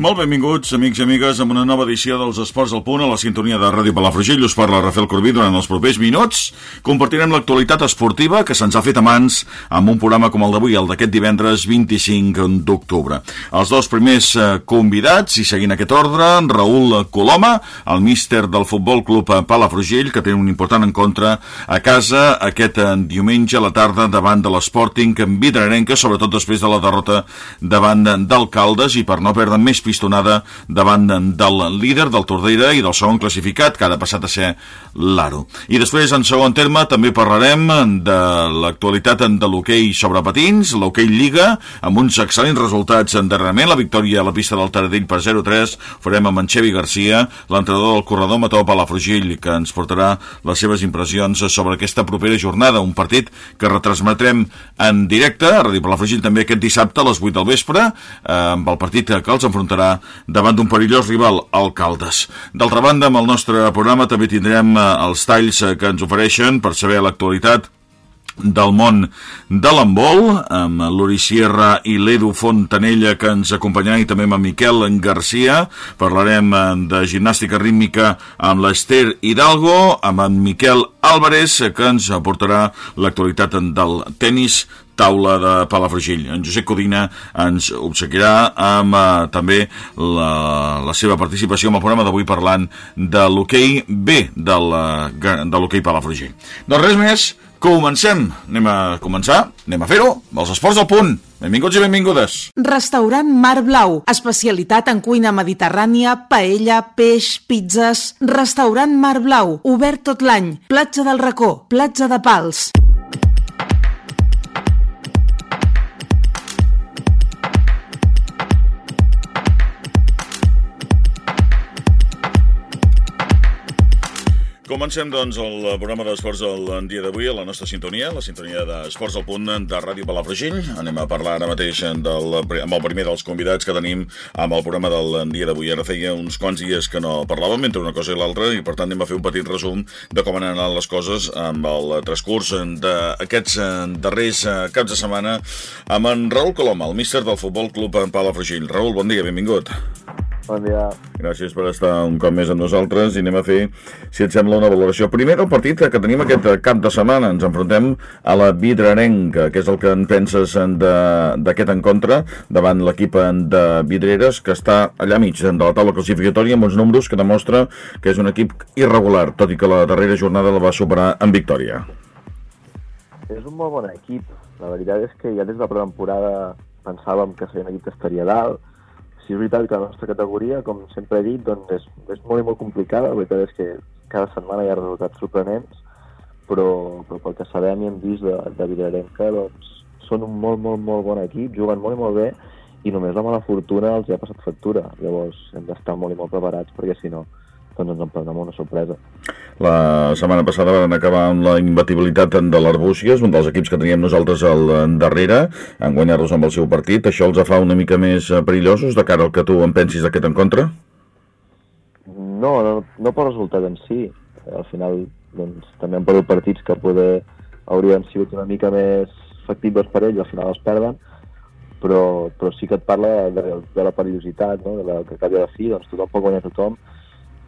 Molt benvinguts, amics i amigues, amb una nova edició dels Esports al Punt a la sintonia de Ràdio Palafrugell. Us parla Rafael Corbí durant els propers minuts. Compartirem l'actualitat esportiva que se'ns ha fet a mans amb un programa com el d'avui, el d'aquest divendres 25 d'octubre. Els dos primers eh, convidats, i seguint aquest ordre, Raül Coloma, el míster del Futbol Club Palafrugell, que té un important encontre a casa aquest eh, diumenge a la tarda davant de l'Sporting Vidrarenca, sobretot després de la derrota davant d'Alcaldes i per no perdre més pistonada davant del líder del Tordera i del segon classificat, que ha passat a ser l'Aro. I després, en segon terme, també parlarem de l'actualitat de l'hoquei sobre patins, l'hoquei Lliga, amb uns excel·lents resultats darrerament, la victòria a la pista del Taradell per 0-3, farem amb en Xevi Garcia, l'entrenador del corredor Mató Palafrugell, que ens portarà les seves impressions sobre aquesta propera jornada, un partit que retransmetrem en directe, a Ràdio Palafrugell també aquest dissabte a les 8 del vespre, eh, amb el partit que els enfrontarà enfrontarà davant d'un perillós rival, Alcaldes. D'altra banda, amb el nostre programa també tindrem eh, els talls eh, que ens ofereixen per saber l'actualitat del món de l'embol, amb l'Uri Sierra i l'Edu Fontanella que ens acompanyaran i també amb Miquel Garcia. Parlarem eh, de gimnàstica rítmica amb l'Ester Hidalgo, amb en Miquel Álvarez que ens aportarà l'actualitat del tennis taula de Palafrugell. En Josep Codina ens obsequiarà amb eh, també la, la seva participació en el programa d'avui parlant de l'hoquei B del, de l'hoquei Palafrugell. Doncs res més, comencem. Anem a començar, anem a fer-ho, els esports al punt. Benvinguts i benvingudes. Restaurant Mar Blau, especialitat en cuina mediterrània, paella, peix, pizzas. Restaurant Mar Blau, obert tot l'any. Platja del Racó, platja de Pals. Comencem, doncs, el programa d'esports del dia d'avui a la nostra sintonia, la sintonia d'Esports al Punt de Ràdio Palafrugell. Anem a parlar ara mateix del, amb el primer dels convidats que tenim amb el programa del dia d'avui. Ara feia uns quants dies que no parlàvem entre una cosa i l'altra i, per tant, anem a fer un petit resum de com han anat les coses amb el transcurs d'aquests darrers caps de setmana amb en Raül Coloma, el míster del Futbol Club Palafrugell. Raül, bon dia, benvingut. Bon dia. Gràcies per estar un cop més amb nosaltres i anem a fer, si et sembla, una valoració. Primer, el partit que tenim aquest cap de setmana. Ens enfrontem a la Vidrarenca, que és el que en penses d'aquest encontre davant l'equip de Vidreres, que està allà mig de la taula classificatòria amb uns números que demostra que és un equip irregular, tot i que la darrera jornada la va superar en victòria. És un molt bon equip. La veritat és que ja des de la pretemporada pensàvem que seria un equip que estaria dalt, sí és veritat que la nostra categoria, com sempre he dit, doncs és, és molt i molt complicada. La veritat és que cada setmana hi ha resultats sorprenents, però, però pel que sabem i hem vist de, de Villarenca, doncs són un molt, molt, molt bon equip, juguen molt i molt bé, i només la mala fortuna els ha passat factura. Llavors hem d'estar molt i molt preparats, perquè si no, doncs ens en prendrem una sorpresa. La setmana passada van acabar amb la imbatibilitat de l'Arbúcies, un dels equips que teníem nosaltres al darrere, en guanyar-los amb el seu partit. Això els fa una mica més eh, perillosos de cara al que tu en pensis d'aquest encontre? No, no, no pel resultat en si. Al final doncs, també han perdut partits que poder haurien sigut una mica més factibles per ells, al final els perden, però, però sí que et parla de, de la perillositat, no? de la, que acabi de fi, doncs tothom pot guanyar tothom,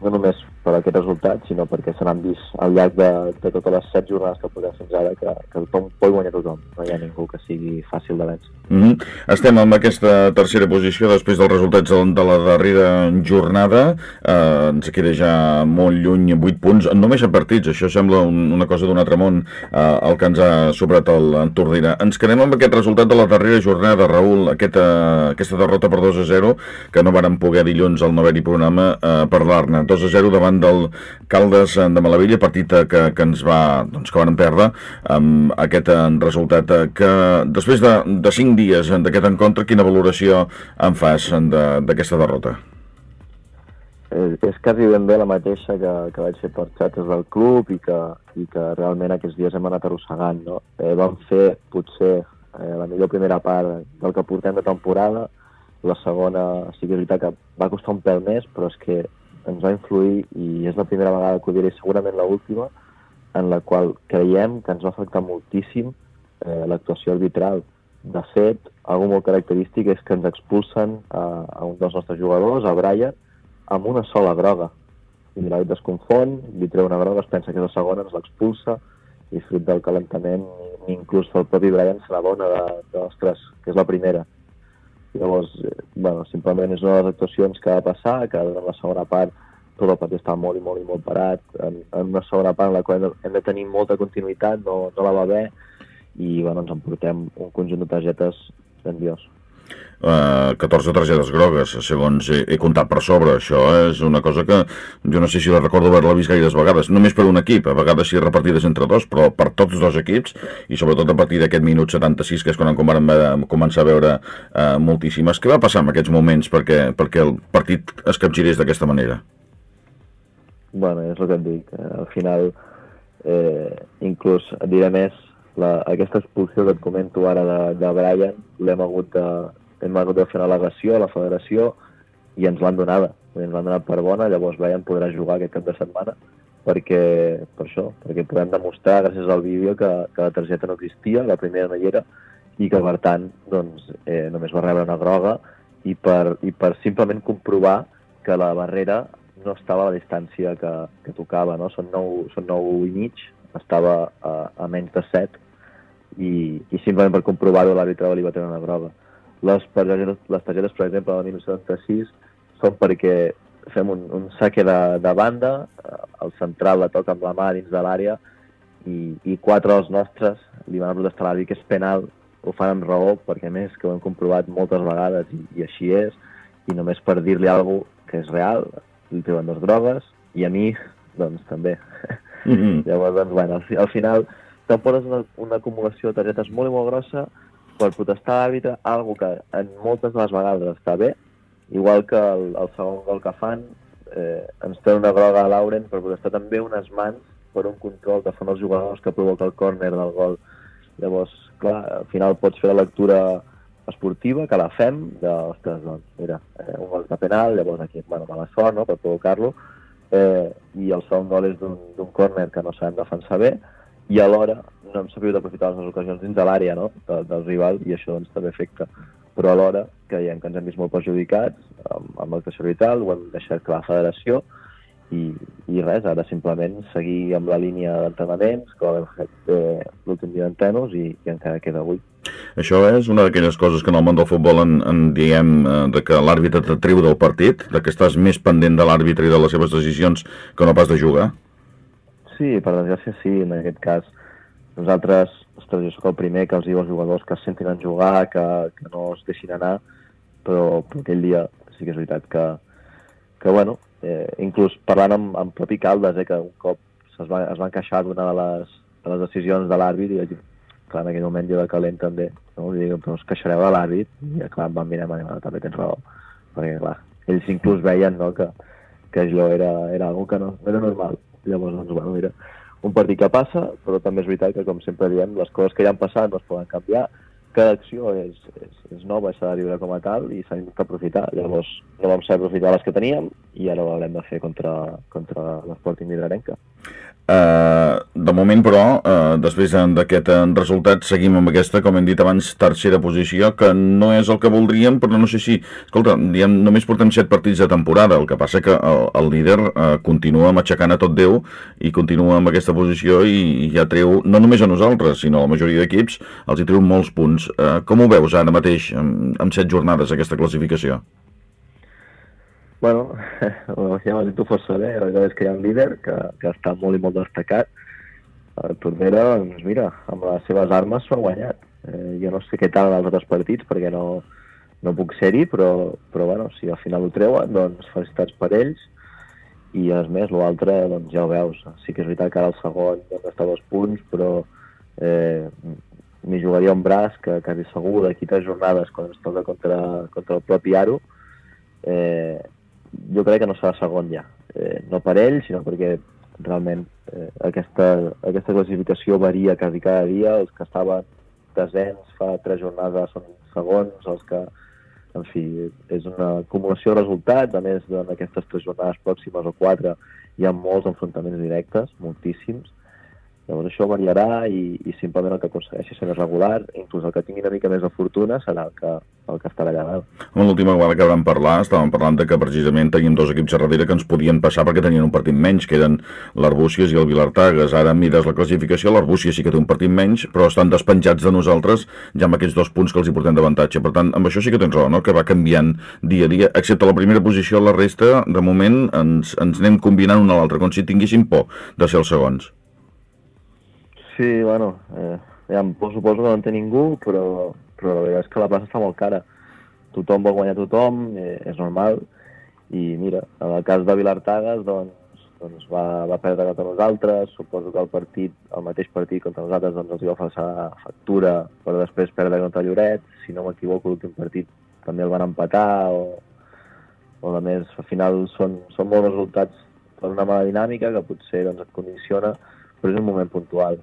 no només per aquest resultat, sinó perquè se n'han vist al llarg de, de totes les set jornades que podem fins ara que, que tothom pot guanyar tothom, no hi ha ningú que sigui fàcil de vèncer. Mm -hmm. Estem en aquesta tercera posició després dels resultats de la darrera jornada, eh, ens queda ja molt lluny, 8 punts, només a partits, això sembla un, una cosa d'un altre món, eh, el que ens ha sobrat el Tordera. Ens quedem amb aquest resultat de la darrera jornada, Raül, aquesta, aquesta derrota per 2 a 0, que no varen poder dilluns al no haver-hi programa eh, parlar-ne. 2 a 0 davant del Caldes de Malavella, partit que, que ens va, doncs, que van perdre amb aquest eh, resultat eh, que després de, de 5 dies d'aquest encontre, quina valoració en fas d'aquesta de, derrota? Eh, és quasi ben bé la mateixa que, que vaig fer per xates del club i que, i que realment aquests dies hem anat arrossegant. No? Eh, vam fer potser eh, la millor primera part del que portem de temporada, la segona sí que és veritat que va costar un pèl més, però és que ens va influir i és la primera vegada que ho diré, segurament l'última, en la qual creiem que ens va afectar moltíssim eh, l'actuació arbitral. de fet, algo molt característic és que ens expulsen a, a un dels nostres jugadors, a Brian, amb una sola groga. I l'àrbit es confon, li treu una groga, es pensa que és la segona, ens l'expulsa, i fruit del calentament, inclús el propi Brian se n'adona de, de, ostres, que és la primera. Llavors, eh, bueno, simplement és una de les actuacions que va passar, que en la segona part tot el partit està molt i molt i molt parat, en, en una segona part en la qual hem de tenir molta continuïtat, no, no la va haver, i bueno, ens emportem un conjunt de targetes grandiós. Uh, 14 targetes grogues, segons he, he comptat per sobre. Això és una cosa que jo no sé si la recordo haver-la vist gaires vegades, només per un equip, a vegades sí repartides entre dos, però per tots dos equips, i sobretot a partir d'aquest minut 76, que és quan vam començar a veure uh, moltíssimes. Què va passar en aquests moments perquè, perquè el partit es capgirés d'aquesta manera? Bueno, és el que et dic. Eh, al final, eh, inclús et diré més, la, aquesta expulsió que et comento ara de, de Brian l'hem hagut de, hem hagut de fer una al·legació a la federació i ens l'han donada, ens l'han donat per bona, llavors Brian podrà jugar aquest cap de setmana perquè, per això, perquè podem demostrar gràcies al vídeo que, que la targeta no existia, la primera no hi era, i que per tant doncs, eh, només va rebre una groga i per, i per simplement comprovar que la barrera no estava a la distància que, que tocava, no? Són 9, són 9 i mig, estava a, a menys de 7 i, i simplement per comprovar-ho l'àrbitre li va tenir una groga. Les targetes, les targetes, per exemple, del 1976 són perquè fem un, un saque de, de banda, el central la toca amb la mà dins de l'àrea i, i quatre dels nostres li van protestar l'àrbitre que és penal, ho fan amb raó perquè més que ho hem comprovat moltes vegades i, i així és, i només per dir-li alguna que és real, li treuen dos grogues i a mi, doncs també. Mm -hmm. Llavors, doncs, bueno, al, al final t'emportes una, una acumulació de targetes molt i molt grossa per protestar l'àrbitre, algo que en moltes de les vegades està bé, igual que el, el segon gol que fan, eh, ens té una groga a Lauren per protestar també unes mans per un control que fan els jugadors que provoca el córner del gol. Llavors, clar, al final pots fer la lectura esportiva, que la fem, de, ostres, doncs, mira, eh, un gol de penal, llavors aquí, bueno, mala sort, no?, per provocar-lo, eh, i el segon gol és d'un córner que no sabem defensar bé, i alhora no hem sabut aprofitar les ocasions dins de l'àrea no? de, del rival i això doncs, també afecta. Però alhora creiem que ens hem vist molt perjudicats amb, amb l'actuació vital, ho hem deixat clar a la federació i, i res, ara simplement seguir amb la línia d'entrenaments que hem fet eh, l'últim dia d'entrenos i, i encara queda avui. Això és una d'aquelles coses que en el món del futbol en, en diem eh, de que l'àrbitre t'atriu del partit, de que estàs més pendent de l'àrbitre i de les seves decisions que no pas de jugar? Sí, per desgràcia sí, en aquest cas. Nosaltres, ostres, jo sóc el primer que els diu als jugadors que es sentin en jugar, que, que no es deixin anar, però, però aquell dia sí que és veritat que, que bueno, eh, inclús parlant amb, amb propi Caldes, eh, que un cop es va, es va encaixar d'una de, les, de les decisions de l'àrbit i vaig dir, clar, en aquell moment jo de calent també, no? I dic, però us queixareu de l'àrbit? I clar, em van mirar i van dir, també tens raó, perquè clar, ells inclús veien no, que, que allò era, era algo que no, no era normal. Llavors, doncs, bueno, mira, un partit que passa, però també és veritat que, com sempre diem, les coses que ja han passat no es poden canviar, cada acció és, és, és nova, s'ha de viure com a tal i s'ha d'aprofitar. Llavors, no vam saber aprofitar les que teníem i ara ho haurem de fer contra, contra l'Esporting Midrarenca. Uh, de moment, però, uh, després d'aquest resultat, seguim amb aquesta, com hem dit abans, tercera posició, que no és el que voldríem, però no sé si... Escolta, diem, només portem set partits de temporada, el que passa que el, el líder continua matxacant a tot Déu i continua amb aquesta posició i, ja treu, no només a nosaltres, sinó a la majoria d'equips, els hi treu molts punts. Com ho veus ara mateix, amb, amb set jornades, aquesta classificació? Bueno, ja m'has dit tu força bé, la veritat és que hi ha un líder que, que està molt i molt destacat. El Tordera, doncs mira, amb les seves armes s'ho ha guanyat. Eh, jo no sé què tal en els altres partits perquè no, no puc ser-hi, però, però bueno, si al final ho treuen, doncs felicitats per ells. I a més, l'altre, doncs ja ho veus. Sí que és veritat que ara el segon doncs, està dos punts, però eh, m'hi jugaria un braç que quasi segur d'aquí tres jornades quan es toca contra, contra el propi Aro eh, jo crec que no serà segon ja. Eh, no per ell, sinó perquè realment eh, aquesta, aquesta classificació varia quasi cada dia. Els que estaven desens fa tres jornades són segons, els que, en fi, és una acumulació de resultats. A més, en aquestes tres jornades pròximes o quatre hi ha molts enfrontaments directes, moltíssims, Llavors això variarà i, i simplement el que aconsegueixi ser més regular, inclús el que tingui una mica més de fortuna serà el que, el que estarà allà dalt. En l'última vegada que vam parlar, estàvem parlant de que precisament teníem dos equips a darrere que ens podien passar perquè tenien un partit menys, que eren l'Arbúcies i el Vilartagas. Ara mires la classificació, l'Arbúcies sí que té un partit menys, però estan despenjats de nosaltres ja amb aquests dos punts que els hi portem d'avantatge. Per tant, amb això sí que tens raó, no? que va canviant dia a dia, excepte la primera posició, la resta, de moment, ens, ens anem combinant una a l'altra, com si tinguéssim por de ser els segons. Sí, bueno, eh, ja, suposo que no en té ningú, però, però la veritat és que la plaça està molt cara. Tothom vol guanyar tothom, eh, és normal, i mira, en el cas de Vilartagas, doncs, doncs va, va perdre contra nosaltres, suposo que el partit, el mateix partit contra nosaltres doncs els va passar factura, però després perdre contra Lloret, si no m'equivoco l'últim partit també el van empatar, o, o a més, al final són, són molts resultats per una mala dinàmica que potser doncs, et condiciona, però és un moment puntual.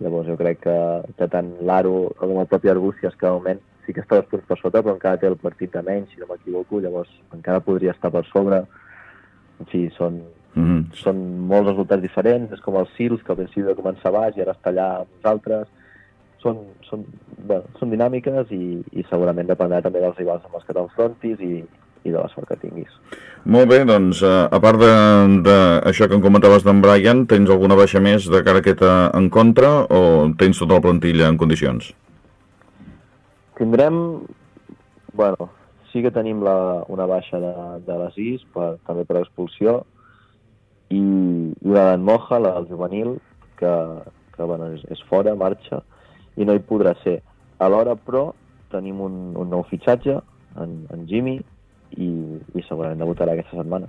Llavors jo crec que, que tant l'Aro com el propi Arbúcies, que de moment sí que està dos punts per sota, però encara té el partit de menys, si no m'equivoco, llavors encara podria estar per sobre. En fi, són, mm -hmm. són molts resultats diferents, és com el Sils, que al principi va començar baix i ara està allà amb nosaltres. Són, són, bueno, són dinàmiques i, i segurament dependrà també dels rivals amb els que t'enfrontis i, i de la sort que tinguis. Molt bé, doncs, eh, a part d'això que em comentaves d'en Brian, tens alguna baixa més de cara a aquest eh, encontre o tens tota la plantilla en condicions? Tindrem, bueno, sí que tenim la, una baixa de, de les IS, per, també per expulsió, i, i la d'en Moja, la del juvenil, que, que bueno, és, és fora, marxa, i no hi podrà ser. Alhora, però, tenim un, un nou fitxatge, en, en Jimmy, i, i segurament debutarà aquesta setmana.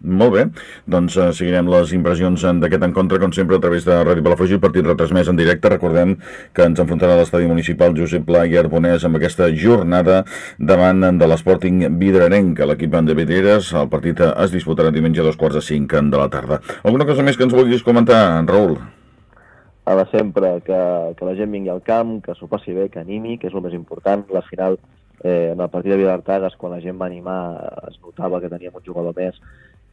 Molt bé, doncs uh, seguirem les impressions d'aquest encontre, com sempre, a través de Ràdio Palafrugell, partit retransmès en directe. Recordem que ens enfrontarà l'estadi municipal Josep Pla i Arbonès amb aquesta jornada davant de l'Sporting Vidrarenc, l'equip de Vidreres. El partit es disputarà diumenge a dos quarts de cinc de la tarda. Alguna cosa més que ens vulguis comentar, Raül? A la sempre, que, que la gent vingui al camp, que s'ho passi bé, que animi, que és el més important. La final eh, en el partit de Vilartagas, quan la gent va animar, es notava que teníem un jugador més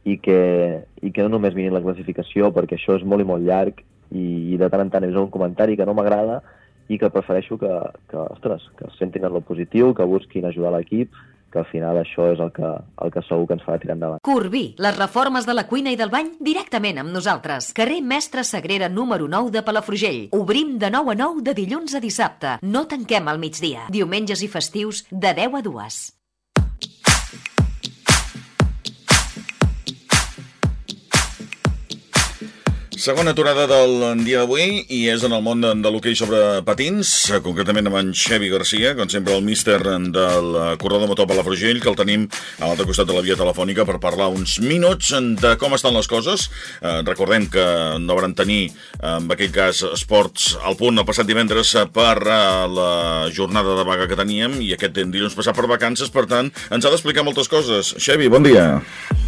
i que, i que no només vinguin la classificació, perquè això és molt i molt llarg i, i de tant en tant vist un comentari que no m'agrada i que prefereixo que, que, ostres, que sentin en lo positiu, que busquin ajudar l'equip que al final això és el que, el que segur que ens farà tirar endavant. Corbí, les reformes de la cuina i del bany directament amb nosaltres. Carrer Mestre Sagrera número 9 de Palafrugell. Obrim de 9 a 9 de dilluns a dissabte. No tanquem al migdia. Diumenges i festius de 10 a 2. Segona aturada del dia d'avui i és en el món de, de l'hoquei sobre patins, concretament amb en Xevi Garcia, com sempre el míster del corredor de motor Palafrugell, que el tenim a l'altre costat de la via telefònica per parlar uns minuts de com estan les coses. Eh, recordem que no van tenir, en aquell cas, esports al punt el passat divendres per eh, la jornada de vaga que teníem i aquest dilluns passat per vacances, per tant, ens ha d'explicar moltes coses. Xevi, bon dia.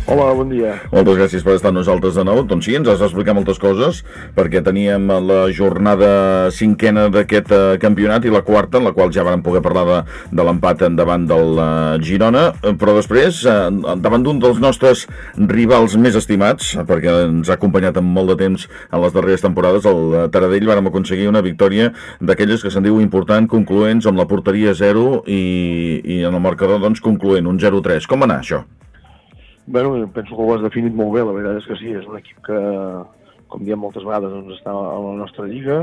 Hola, bon dia. Moltes gràcies per estar nosaltres de nou. Doncs sí, ens has d'explicar moltes coses, perquè teníem la jornada cinquena d'aquest uh, campionat i la quarta, en la qual ja vam poder parlar de, de l'empat davant del uh, Girona, però després, davant d'un dels nostres rivals més estimats, perquè ens ha acompanyat amb molt de temps en les darreres temporades, el Taradell, vàrem aconseguir una victòria d'aquelles que se'n diu important, concloents, amb la porteria 0 i, i en el marcador, doncs, concloent, un 0-3. Com va anar això? Bueno, penso que ho has definit molt bé, la veritat és que sí, és un equip que, com diem moltes vegades, doncs, està a la nostra lliga,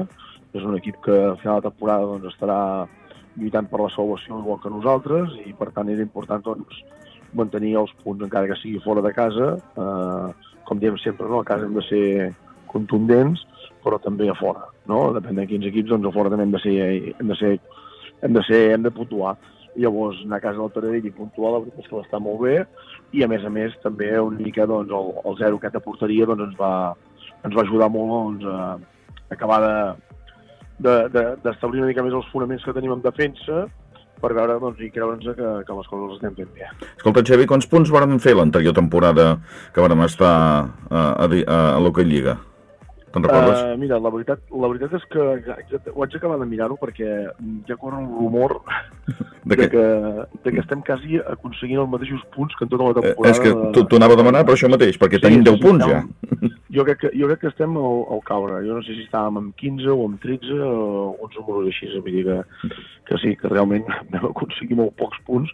és un equip que a final de temporada doncs, estarà lluitant per la salvació igual que nosaltres i per tant era important doncs, mantenir els punts encara que sigui fora de casa. Eh, com diem sempre, no? a casa hem de ser contundents, però també a fora. No? Depèn de quins equips, doncs a fora també hem de ser, hem de ser, hem de, ser, hem de puntuar. Llavors, anar a casa del Taradell i puntuar, la veritat és que està molt bé, i a més a més també una mica doncs, el, el zero que porteria doncs, ens va, ens va ajudar molt doncs, a acabar d'establir de, de, una mica més els fonaments que tenim en defensa per veure doncs, i creure'ns que, que les coses les estem fent bé. Escolta, Xavi, quants punts vam fer l'anterior temporada que vam estar a, a, a, a l'Hockey Lliga? Te'n recordes? Uh, mira, la veritat, la veritat és que ho haig acabat de mirar-ho perquè ja corre un rumor de, de, que, de que estem quasi aconseguint els mateixos punts que en tota la temporada. Eh, és que t'ho anava a demanar per això mateix, perquè sí, tenim 10 sí, punts ja. jo crec que, jo crec que estem al, al caure. Jo no sé si estàvem amb 15 o amb 13 o uns números així. Vull dir que, que sí, que realment vam aconseguir molt pocs punts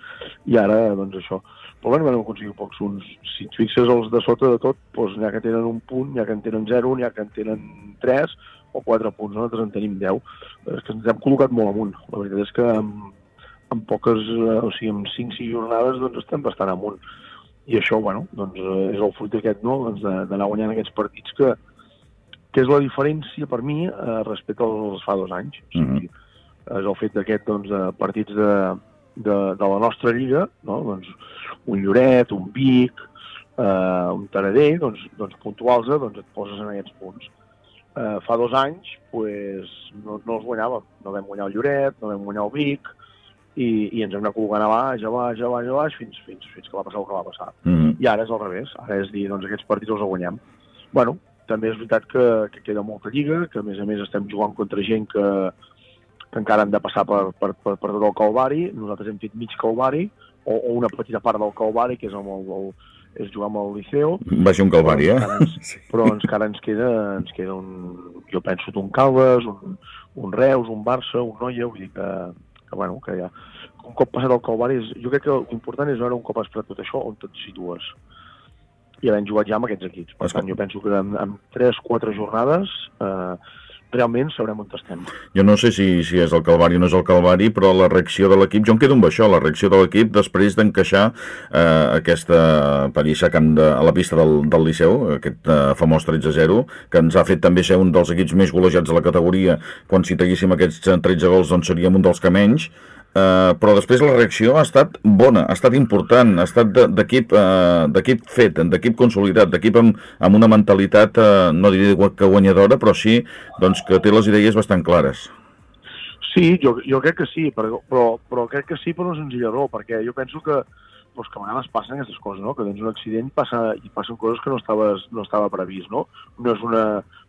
i ara, doncs això. Però bueno, vam aconseguir pocs punts. Si et fixes els de sota de tot, doncs n'hi ha que tenen un punt, n'hi ha que en tenen 0, n'hi ha que en tenen 3 o 4 punts. Nosaltres en tenim 10. És que ens hem col·locat molt amunt. La veritat és que amb, amb poques, eh, o sigui, amb 5-6 jornades, doncs estem bastant amunt i això, bueno, doncs, eh, és el fruit aquest, no?, doncs d'anar guanyant aquests partits que, que és la diferència per mi eh, respecte als fa dos anys. Mm -hmm. o sigui, és el fet d'aquest, doncs, de partits de, de, de la nostra lliga, no?, doncs, un Lloret, un Vic, eh, un Taradell, doncs, doncs puntuals, eh, doncs et poses en aquests punts. Eh, fa dos anys, pues, no, no els guanyàvem. No vam guanyar el Lloret, no vam guanyar el Vic, i, i ens hem anat col·locant a baix, a baix, a baix, a baix, fins, fins, fins que va passar el que va passar. Mm -hmm. I ara és al revés, ara és dir, doncs aquests partits els guanyem. bueno, també és veritat que, que queda molta lliga, que a més a més estem jugant contra gent que, que encara han de passar per, per, per, per tot el calvari, nosaltres hem fet mig calvari, o, o una petita part del calvari, que és amb el, el, és jugar amb el Liceu. Va ser un calvari, eh? Ens, sí. Però ens, encara ens queda, ens queda un, jo penso, un Caldes, un, un Reus, un Barça, un Noia, vull dir que, que, bueno, que ja, un cop passat el Calvari, és, jo crec que l'important és veure un cop has passat tot això on et situes i havent jugat ja amb aquests equips. Per tant, jo penso que en, en 3-4 jornades eh, realment sabrem on estem. Jo no sé si, si és el Calvari o no és el Calvari, però la reacció de l'equip, jo em quedo amb això, la reacció de l'equip després d'encaixar eh, aquesta parissa camp de, a la pista del, del Liceu, aquest eh, famós 13-0, que ens ha fet també ser un dels equips més golejats de la categoria, quan si teguéssim aquests 13 gols doncs seríem un dels que menys, Uh, però després la reacció ha estat bona, ha estat important, ha estat d'equip uh, fet, d'equip consolidat, d'equip amb, amb una mentalitat, uh, no diré que guanyadora, però sí doncs, que té les idees bastant clares. Sí, jo, jo crec que sí, però, però, però crec que sí per una senzilla raó, perquè jo penso que doncs que a vegades passen aquestes coses, no? que tens un accident passa, i passen coses que no, estaves, no estava previst. No? No, és una,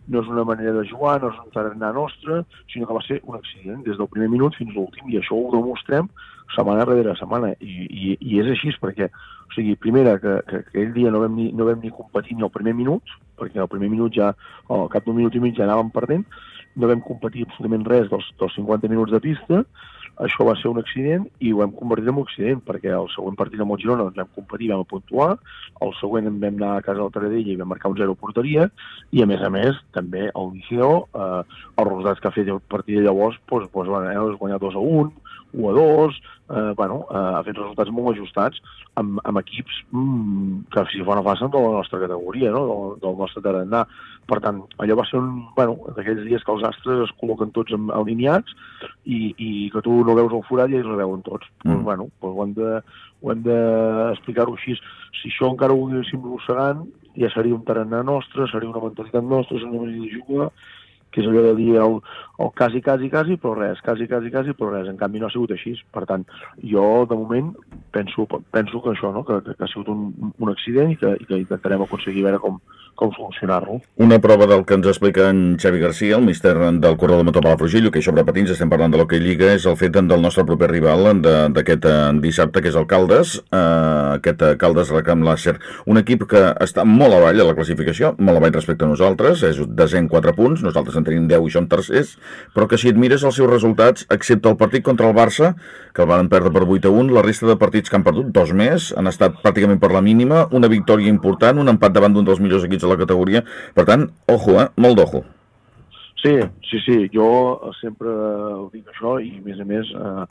no és una manera de jugar, no és un tarannà nostre, sinó que va ser un accident des del primer minut fins a l'últim, i això ho demostrem setmana darrere setmana, i, i, i és així perquè, o sigui, primera, que, que, que aquell dia no vam, ni, no vam ni competir ni el primer minut, perquè al primer minut ja, al cap d'un minut i mig ja anàvem perdent, no vam competir absolutament res dels, dels 50 minuts de pista, això va ser un accident i ho hem convertit en un accident, perquè el següent partit amb el Girona ens vam competir, vam puntuar, el següent en vam anar a casa del Taradell i vam marcar un zero porteria, i a més a més, també el Liceo, eh, els resultats que ha fet el partit de llavors, doncs, doncs, bueno, és guanyar 2 a 1, 1 a 2, eh, bueno, eh, ha fet resultats molt ajustats amb, amb equips mm, que si fa no passen de la nostra categoria, no? del, del nostre tarannà. Per tant, allò va ser un, bueno, d'aquells dies que els astres es col·loquen tots alineats i, i que tu no veus el forat i ells el veuen tots. Mm. Pues, bueno, pues ho hem de, ho hem d'explicar-ho així. Si això encara ho haguéssim rossegant, ja seria un tarannà nostre, seria una mentalitat nostra, seria una manera de jugar, que és allò de dir el, el quasi, quasi, quasi, però res, quasi, quasi, quasi, però res. En canvi no ha sigut així. Per tant, jo, de moment, penso, penso que això, no? que, que, que ha sigut un, un accident i que, i que intentarem aconseguir veure com, com solucionar-lo. Una prova del que ens explica en Xavi Garcia, el míster del corredor de motor Palafrugell, que sobre patins estem parlant de l'Hockey Lliga, és el fet del nostre proper rival d'aquest eh, dissabte, que és el Caldes, eh, aquest eh, Caldes Recam Làser, un equip que està molt avall a la classificació, molt avall respecte a nosaltres, és desè en 4 punts, nosaltres en tenim 10 i som tercers, però que si et mires els seus resultats, excepte el partit contra el Barça, que el van perdre per 8 a 1, la resta de partits que han perdut, dos més, han estat pràcticament per la mínima, una victòria important, un empat davant d'un dels millors equips de la categoria. Per tant, ojo, eh? Molt d'ojo. Sí, sí, sí. Jo sempre ho dic això i, a més a més, eh,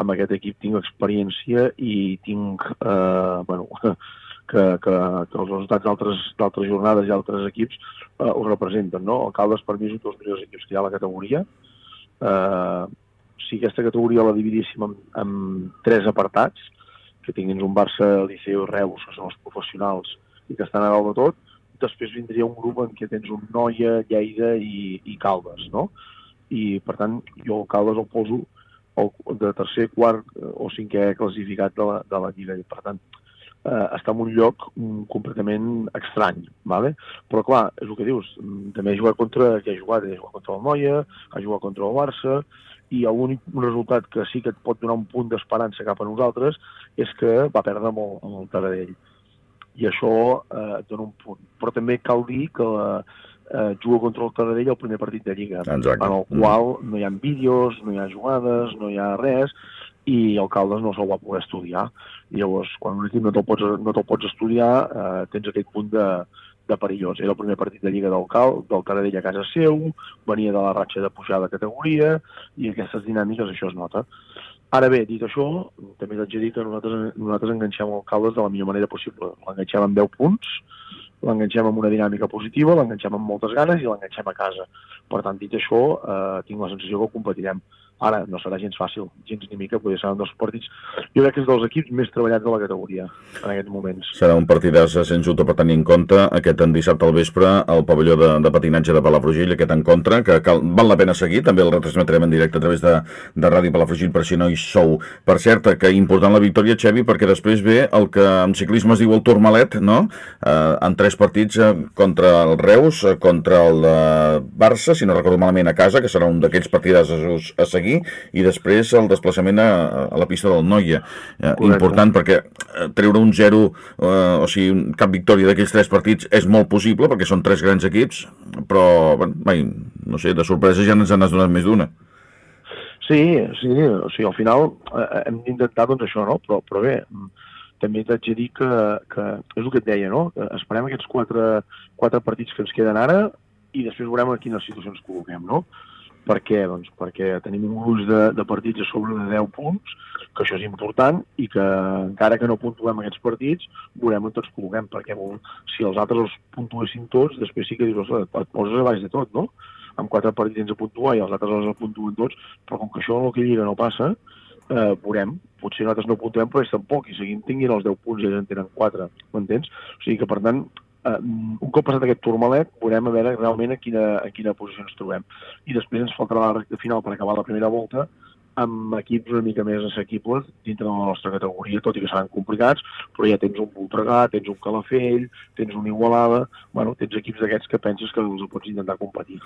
amb aquest equip tinc experiència i tinc, eh, bueno, que, que, que els resultats d'altres jornades i altres equips eh, us representen, no? El Caldes per mi és un dels millors equips que hi ha a la categoria. Eh, si aquesta categoria la dividíssim en, en tres apartats, que tinguin un Barça, Liceu i Reus, que són els professionals i que estan a dalt de tot, després vindria un grup en què tens un Noia, Lleida i, i Caldes, no? I, per tant, jo Caldes el poso el, de tercer, quart eh, o cinquè classificat de la, de la Lliga. Per tant, eh, està en un lloc mm, completament estrany, ¿vale? però clar, és el que dius, mm, també ha jugat contra, que ha jugat, ha jugat contra el Noia, ha jugat contra el Barça, i l'únic resultat que sí que et pot donar un punt d'esperança cap a nosaltres és que va perdre amb el, amb el Taradell i això eh, et dona un punt. Però també cal dir que eh, juga contra el Taradell el primer partit de Lliga, Exacte. en el qual no hi ha vídeos, no hi ha jugades, no hi ha res, i el Caldes no se'l va poder estudiar. I llavors, quan un equip no te'l pots, no te pots estudiar, eh, tens aquest punt de, de perillós. Era el primer partit de Lliga del Cal, del Taradell a casa seu, venia de la ratxa de pujada de categoria, i aquestes dinàmiques això es nota. Ara bé, dit això, també t'haig de dir que nosaltres, nosaltres enganxem el Caldes de la millor manera possible. L'enganxem amb 10 punts, l'enganxem amb una dinàmica positiva, l'enganxem amb moltes ganes i l'enganxem a casa. Per tant, dit això, eh, tinc la sensació que competirem. Ara, no serà gens fàcil, gens ni mica, podria ser un dels partits... Jo crec que és dels equips més treballats de la categoria en aquests moments. Serà un partidàs, sens dubte, per tenir en compte aquest en dissabte al vespre al pavelló de, de patinatge de Palafrugell, aquest en contra, que cal, val la pena seguir, també el retransmetrem en directe a través de, de Ràdio Palafrugell per si no hi sou. Per cert, que important la victòria, Xevi, perquè després ve el que en ciclisme es diu el Tourmalet, no? Eh, en tres partits eh, contra el Reus, eh, contra el eh, Barça, si no recordo malament, a casa, que serà un d'aquells partidars a, a seguir, i després el desplaçament a, a la pista del Noia. Eh, important perquè eh, treure un 0, eh, o sigui, cap victòria d'aquells tres partits és molt possible, perquè són tres grans equips, però, bueno, mai, no sé, de sorpresa ja ens n'has donat més d'una. Sí, sí, o sigui, al final eh, hem d'intentar doncs això, no? Però, però bé, també t'haig de dir que, que és el que et deia, no? Que esperem aquests quatre, quatre partits que ens queden ara i després veurem en quines situacions col·loquem, no? Per què? Doncs perquè tenim un gruix de, de partits a sobre de 10 punts, que això és important, i que encara que no puntuem aquests partits, veurem on tots col·loquem, perquè bon, si els altres els puntuessin tots, després sí que dius, ostres, et poses a baix de tot, no? Amb quatre partits tens a puntuar i els altres els puntuen tots, però com que això en el que lliga no passa, eh, veurem. Potser nosaltres no puntuem, però ells tampoc, i seguim tinguin els 10 punts ells en tenen 4, m'entens? O sigui que, per tant, eh, un cop passat aquest turmalet, veurem a veure realment en quina, en quina posició ens trobem. I després ens faltarà la recta final per acabar la primera volta, amb equips una mica més assequibles dintre de la nostra categoria, tot i que seran complicats, però ja tens un Voltregà, tens un Calafell, tens un Igualada, bueno, tens equips d'aquests que penses que els pots intentar competir.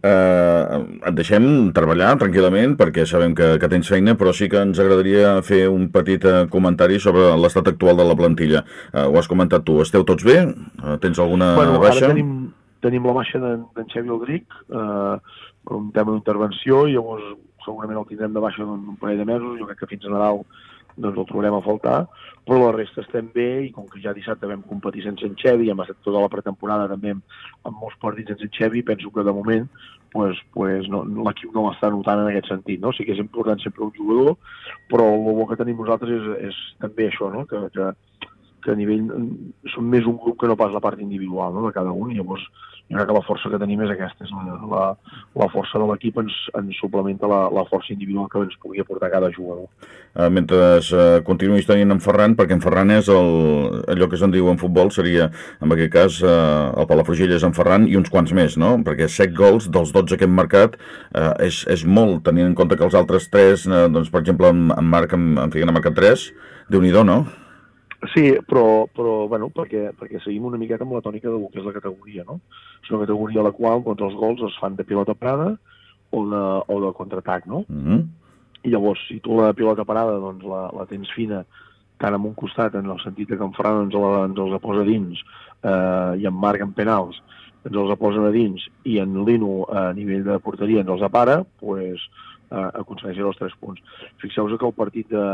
Uh, et deixem treballar tranquil·lament perquè sabem que, que tens feina, però sí que ens agradaria fer un petit uh, comentari sobre l'estat actual de la plantilla. Uh, ho has comentat tu, esteu tots bé? Uh, tens alguna bueno, baixa? Ara tenim, tenim la baixa d'en Xevi Aldric uh, per un tema d'intervenció i llavors segurament el tindrem de baixa d'un parell de mesos, jo crec que fins a Nadal doncs el trobarem a faltar, però la resta estem bé i com que ja dissabte vam competir sense en Xevi, hem estat tota la pretemporada també amb, amb molts partits sense en Xevi, penso que de moment pues, pues no, l'equip no l'està notant en aquest sentit, no? Sí que és important sempre un jugador, però el bo que tenim nosaltres és, és també això, no? Que, que, que a nivell som més un grup que no pas la part individual no? de cada un, i llavors jo crec que la força que tenim és aquesta, és la, la, la força de l'equip ens, ens suplementa la, la força individual que ens pugui aportar cada jugador. Uh, mentre uh, continuïs tenint en Ferran, perquè en Ferran és el, allò que se'n diu en futbol, seria, en aquest cas, uh, el Palafrugell és en Ferran i uns quants més, no? Perquè 7 gols dels 12 que hem marcat uh, és, és molt, tenint en compte que els altres 3, uh, doncs, per exemple, en, en Marc, en, en Figueroa ha marcat 3, déu nhi no? Sí, però, però bueno, perquè, perquè seguim una miqueta amb la tònica del que és la categoria, no? És una categoria a la qual doncs, els gols es fan de pilota parada o de, o de contraatac, no? Mm -hmm. I llavors, si tu la pilota parada doncs, la, la tens fina tant en un costat, en el sentit que en Ferran ens, la, ens els posa dins eh, i en Marc en penals ens els posen a dins i en Lino a nivell de porteria ens els apara, pues, eh, aconsegueixen els tres punts. Fixeu-vos que el partit de,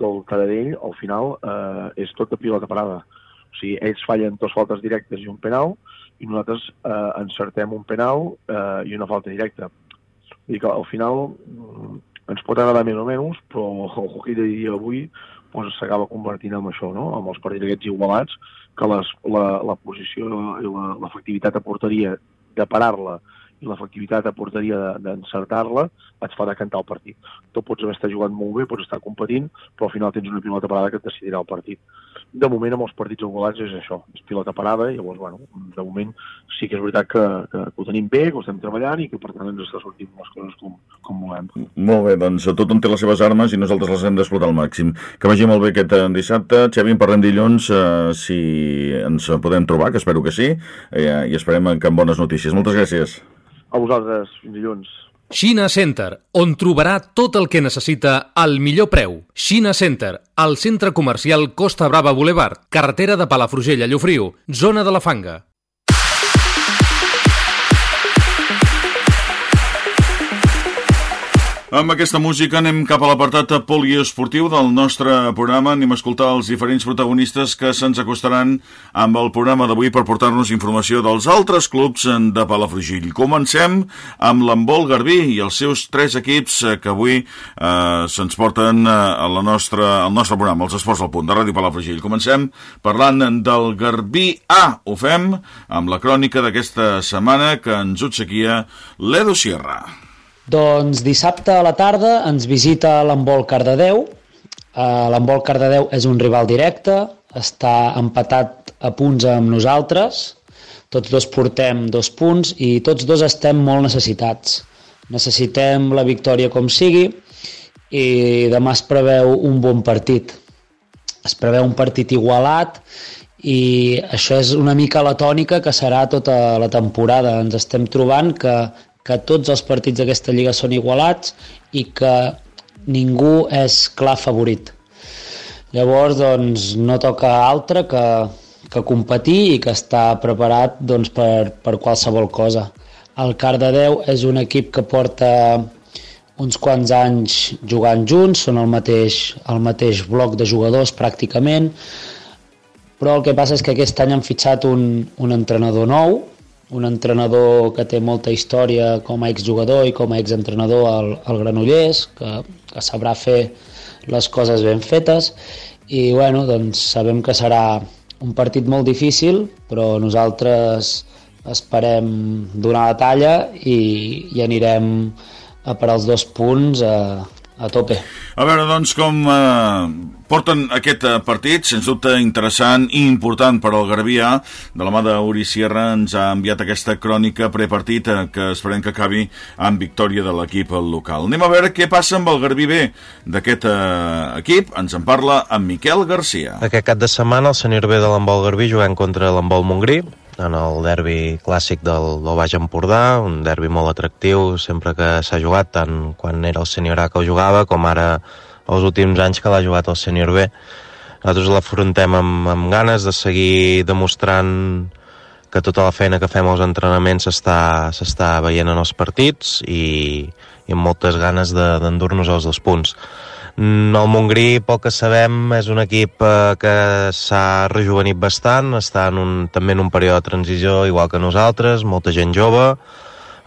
del Taradell, al final, eh, és tot de pilota parada. O sigui, ells fallen dos faltes directes i un penal, i nosaltres eh, encertem un penal eh, i una falta directa. Vull dir que al final mm, ens pot agradar més o menys, però el hockey de dia avui doncs, s'acaba convertint en això, no? amb els partits aquests igualats, que les, la, la posició i l'efectivitat a porteria de parar-la i l'efectivitat a porteria d'encertar-la et fa decantar el partit. Tu pots haver estat jugant molt bé, pots estar competint, però al final tens una pilota parada que et decidirà el partit. De moment, amb els partits igualats és això, és pilota parada, i llavors, bueno, de moment sí que és veritat que, que, que ho tenim bé, que ho estem treballant i que, per tant, ens està sortint les coses com, com volem. Molt bé, doncs tot on té les seves armes i nosaltres les hem d'explotar al màxim. Que vagi molt bé aquest eh, dissabte. Xavi, en parlem dilluns, eh, si ens podem trobar, que espero que sí, eh, i esperem que amb bones notícies. Moltes gràcies. A vosaltres, fins dilluns. Xina Center, on trobarà tot el que necessita al millor preu. Xina Center, al centre comercial Costa Brava Boulevard, carretera de Palafrugell a Llofriu, zona de la Fanga. Amb aquesta música anem cap a l'apartat poliesportiu del nostre programa. Anem a escoltar els diferents protagonistes que se'ns acostaran amb el programa d'avui per portar-nos informació dels altres clubs de Palafrugell. Comencem amb l'embol Garbí i els seus tres equips que avui eh, se'ns porten eh, a la nostra, al nostre programa, els Esports al Punt, de Ràdio Palafrugell. Comencem parlant del Garbí A. Ho fem amb la crònica d'aquesta setmana que ens obsequia l'Edo Sierra. Doncs dissabte a la tarda ens visita l'embol Cardedeu. Uh, l'embol Cardedeu és un rival directe, està empatat a punts amb nosaltres, tots dos portem dos punts i tots dos estem molt necessitats. Necessitem la victòria com sigui i demà es preveu un bon partit. Es preveu un partit igualat i això és una mica la tònica que serà tota la temporada. Ens estem trobant que que tots els partits d'aquesta lliga són igualats i que ningú és clar favorit. Llavors, doncs, no toca altre que, que competir i que està preparat doncs, per, per qualsevol cosa. El Cardedeu és un equip que porta uns quants anys jugant junts, són el mateix, el mateix bloc de jugadors pràcticament, però el que passa és que aquest any han fitxat un, un entrenador nou, un entrenador que té molta història com a exjugador i com a exentrenador al, al Granollers, que, que sabrà fer les coses ben fetes. I bueno, doncs sabem que serà un partit molt difícil, però nosaltres esperem donar la talla i, i anirem a per als dos punts a, a tope. A veure, doncs, com eh, porten aquest eh, partit, sens dubte interessant i important per al Garbià. De la mà d'Uri Sierra ens ha enviat aquesta crònica prepartit eh, que esperem que acabi amb victòria de l'equip local. Anem a veure què passa amb el Garbí B d'aquest eh, equip. Ens en parla amb Miquel Garcia. Aquest cap de setmana el senyor B de l'embol Garbí jugant contra l'embol Montgrí en el derbi clàssic del, del Baix Empordà, un derbi molt atractiu sempre que s'ha jugat, tant quan era el sènior A que ho jugava com ara els últims anys que l'ha jugat el sènior B. Nosaltres l'afrontem amb, amb ganes de seguir demostrant que tota la feina que fem als entrenaments s'està veient en els partits i, i amb moltes ganes d'endur-nos de, els dos punts. El Montgrí, pel que sabem, és un equip eh, que s'ha rejuvenit bastant, està en un, també en un període de transició igual que nosaltres, molta gent jove,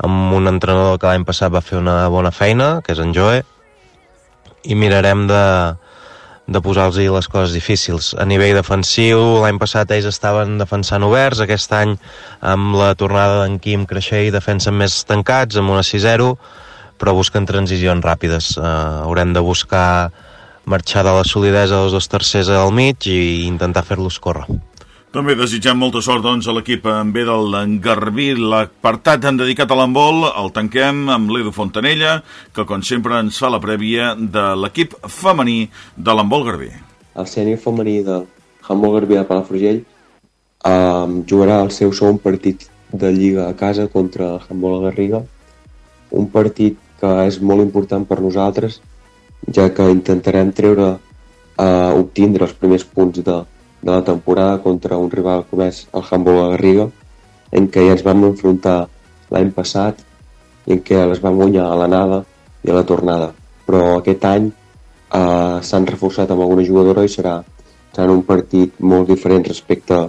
amb un entrenador que l'any passat va fer una bona feina, que és en Joe, i mirarem de, de posar-los les coses difícils. A nivell defensiu, l'any passat ells estaven defensant oberts, aquest any amb la tornada d'en Quim Creixell defensen més tancats, amb una 6-0, però busquen transicions ràpides. Uh, haurem de buscar marxar de la solidesa dels dos tercers al mig i intentar fer-los córrer. També desitgem molta sort doncs, a l'equip en B del Garbí. L'apartat han dedicat a l'embol el tanquem amb l'Edu Fontanella, que com sempre ens fa la prèvia de l'equip femení de l'embol Garbí. El sènior femení del handbol Garbí de Palafrugell um, jugarà el seu segon partit de Lliga a casa contra el handbol Garriga. Un partit que és molt important per nosaltres, ja que intentarem treure, eh, obtindre els primers punts de, de la temporada contra un rival com és el Hamburg Garriga, en què ja ens vam enfrontar l'any passat i en què les vam guanyar a l'anada i a la tornada. Però aquest any eh, s'han reforçat amb alguna jugadora i serà, serà un partit molt diferent respecte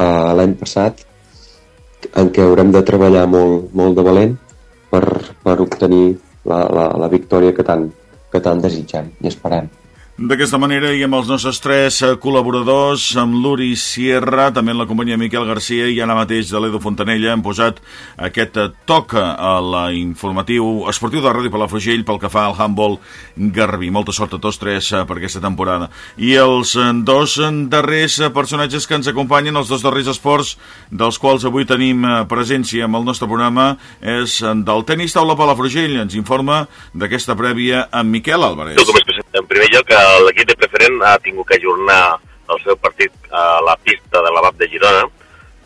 a l'any passat en què haurem de treballar molt, molt de valent per, obtenir la, la, la victòria que tant, que tant desitgem i esperem. D'aquesta manera i amb els nostres tres eh, col·laboradors, amb l'Uri Sierra, també en la companyia Miquel Garcia i ara mateix de l'Edo Fontanella, hem posat aquest eh, toc a l'informatiu esportiu de Ràdio Palafrugell pel que fa al handball Garbí. Molta sort a tots tres eh, per aquesta temporada. I els dos darrers personatges que ens acompanyen, els dos darrers esports dels quals avui tenim presència amb el nostre programa, és del tenis taula Palafrugell. Ens informa d'aquesta prèvia amb Miquel Álvarez. En primer lloc, l'equip de preferent ha tingut que ajornar el seu partit a la pista de l'ABAP de Girona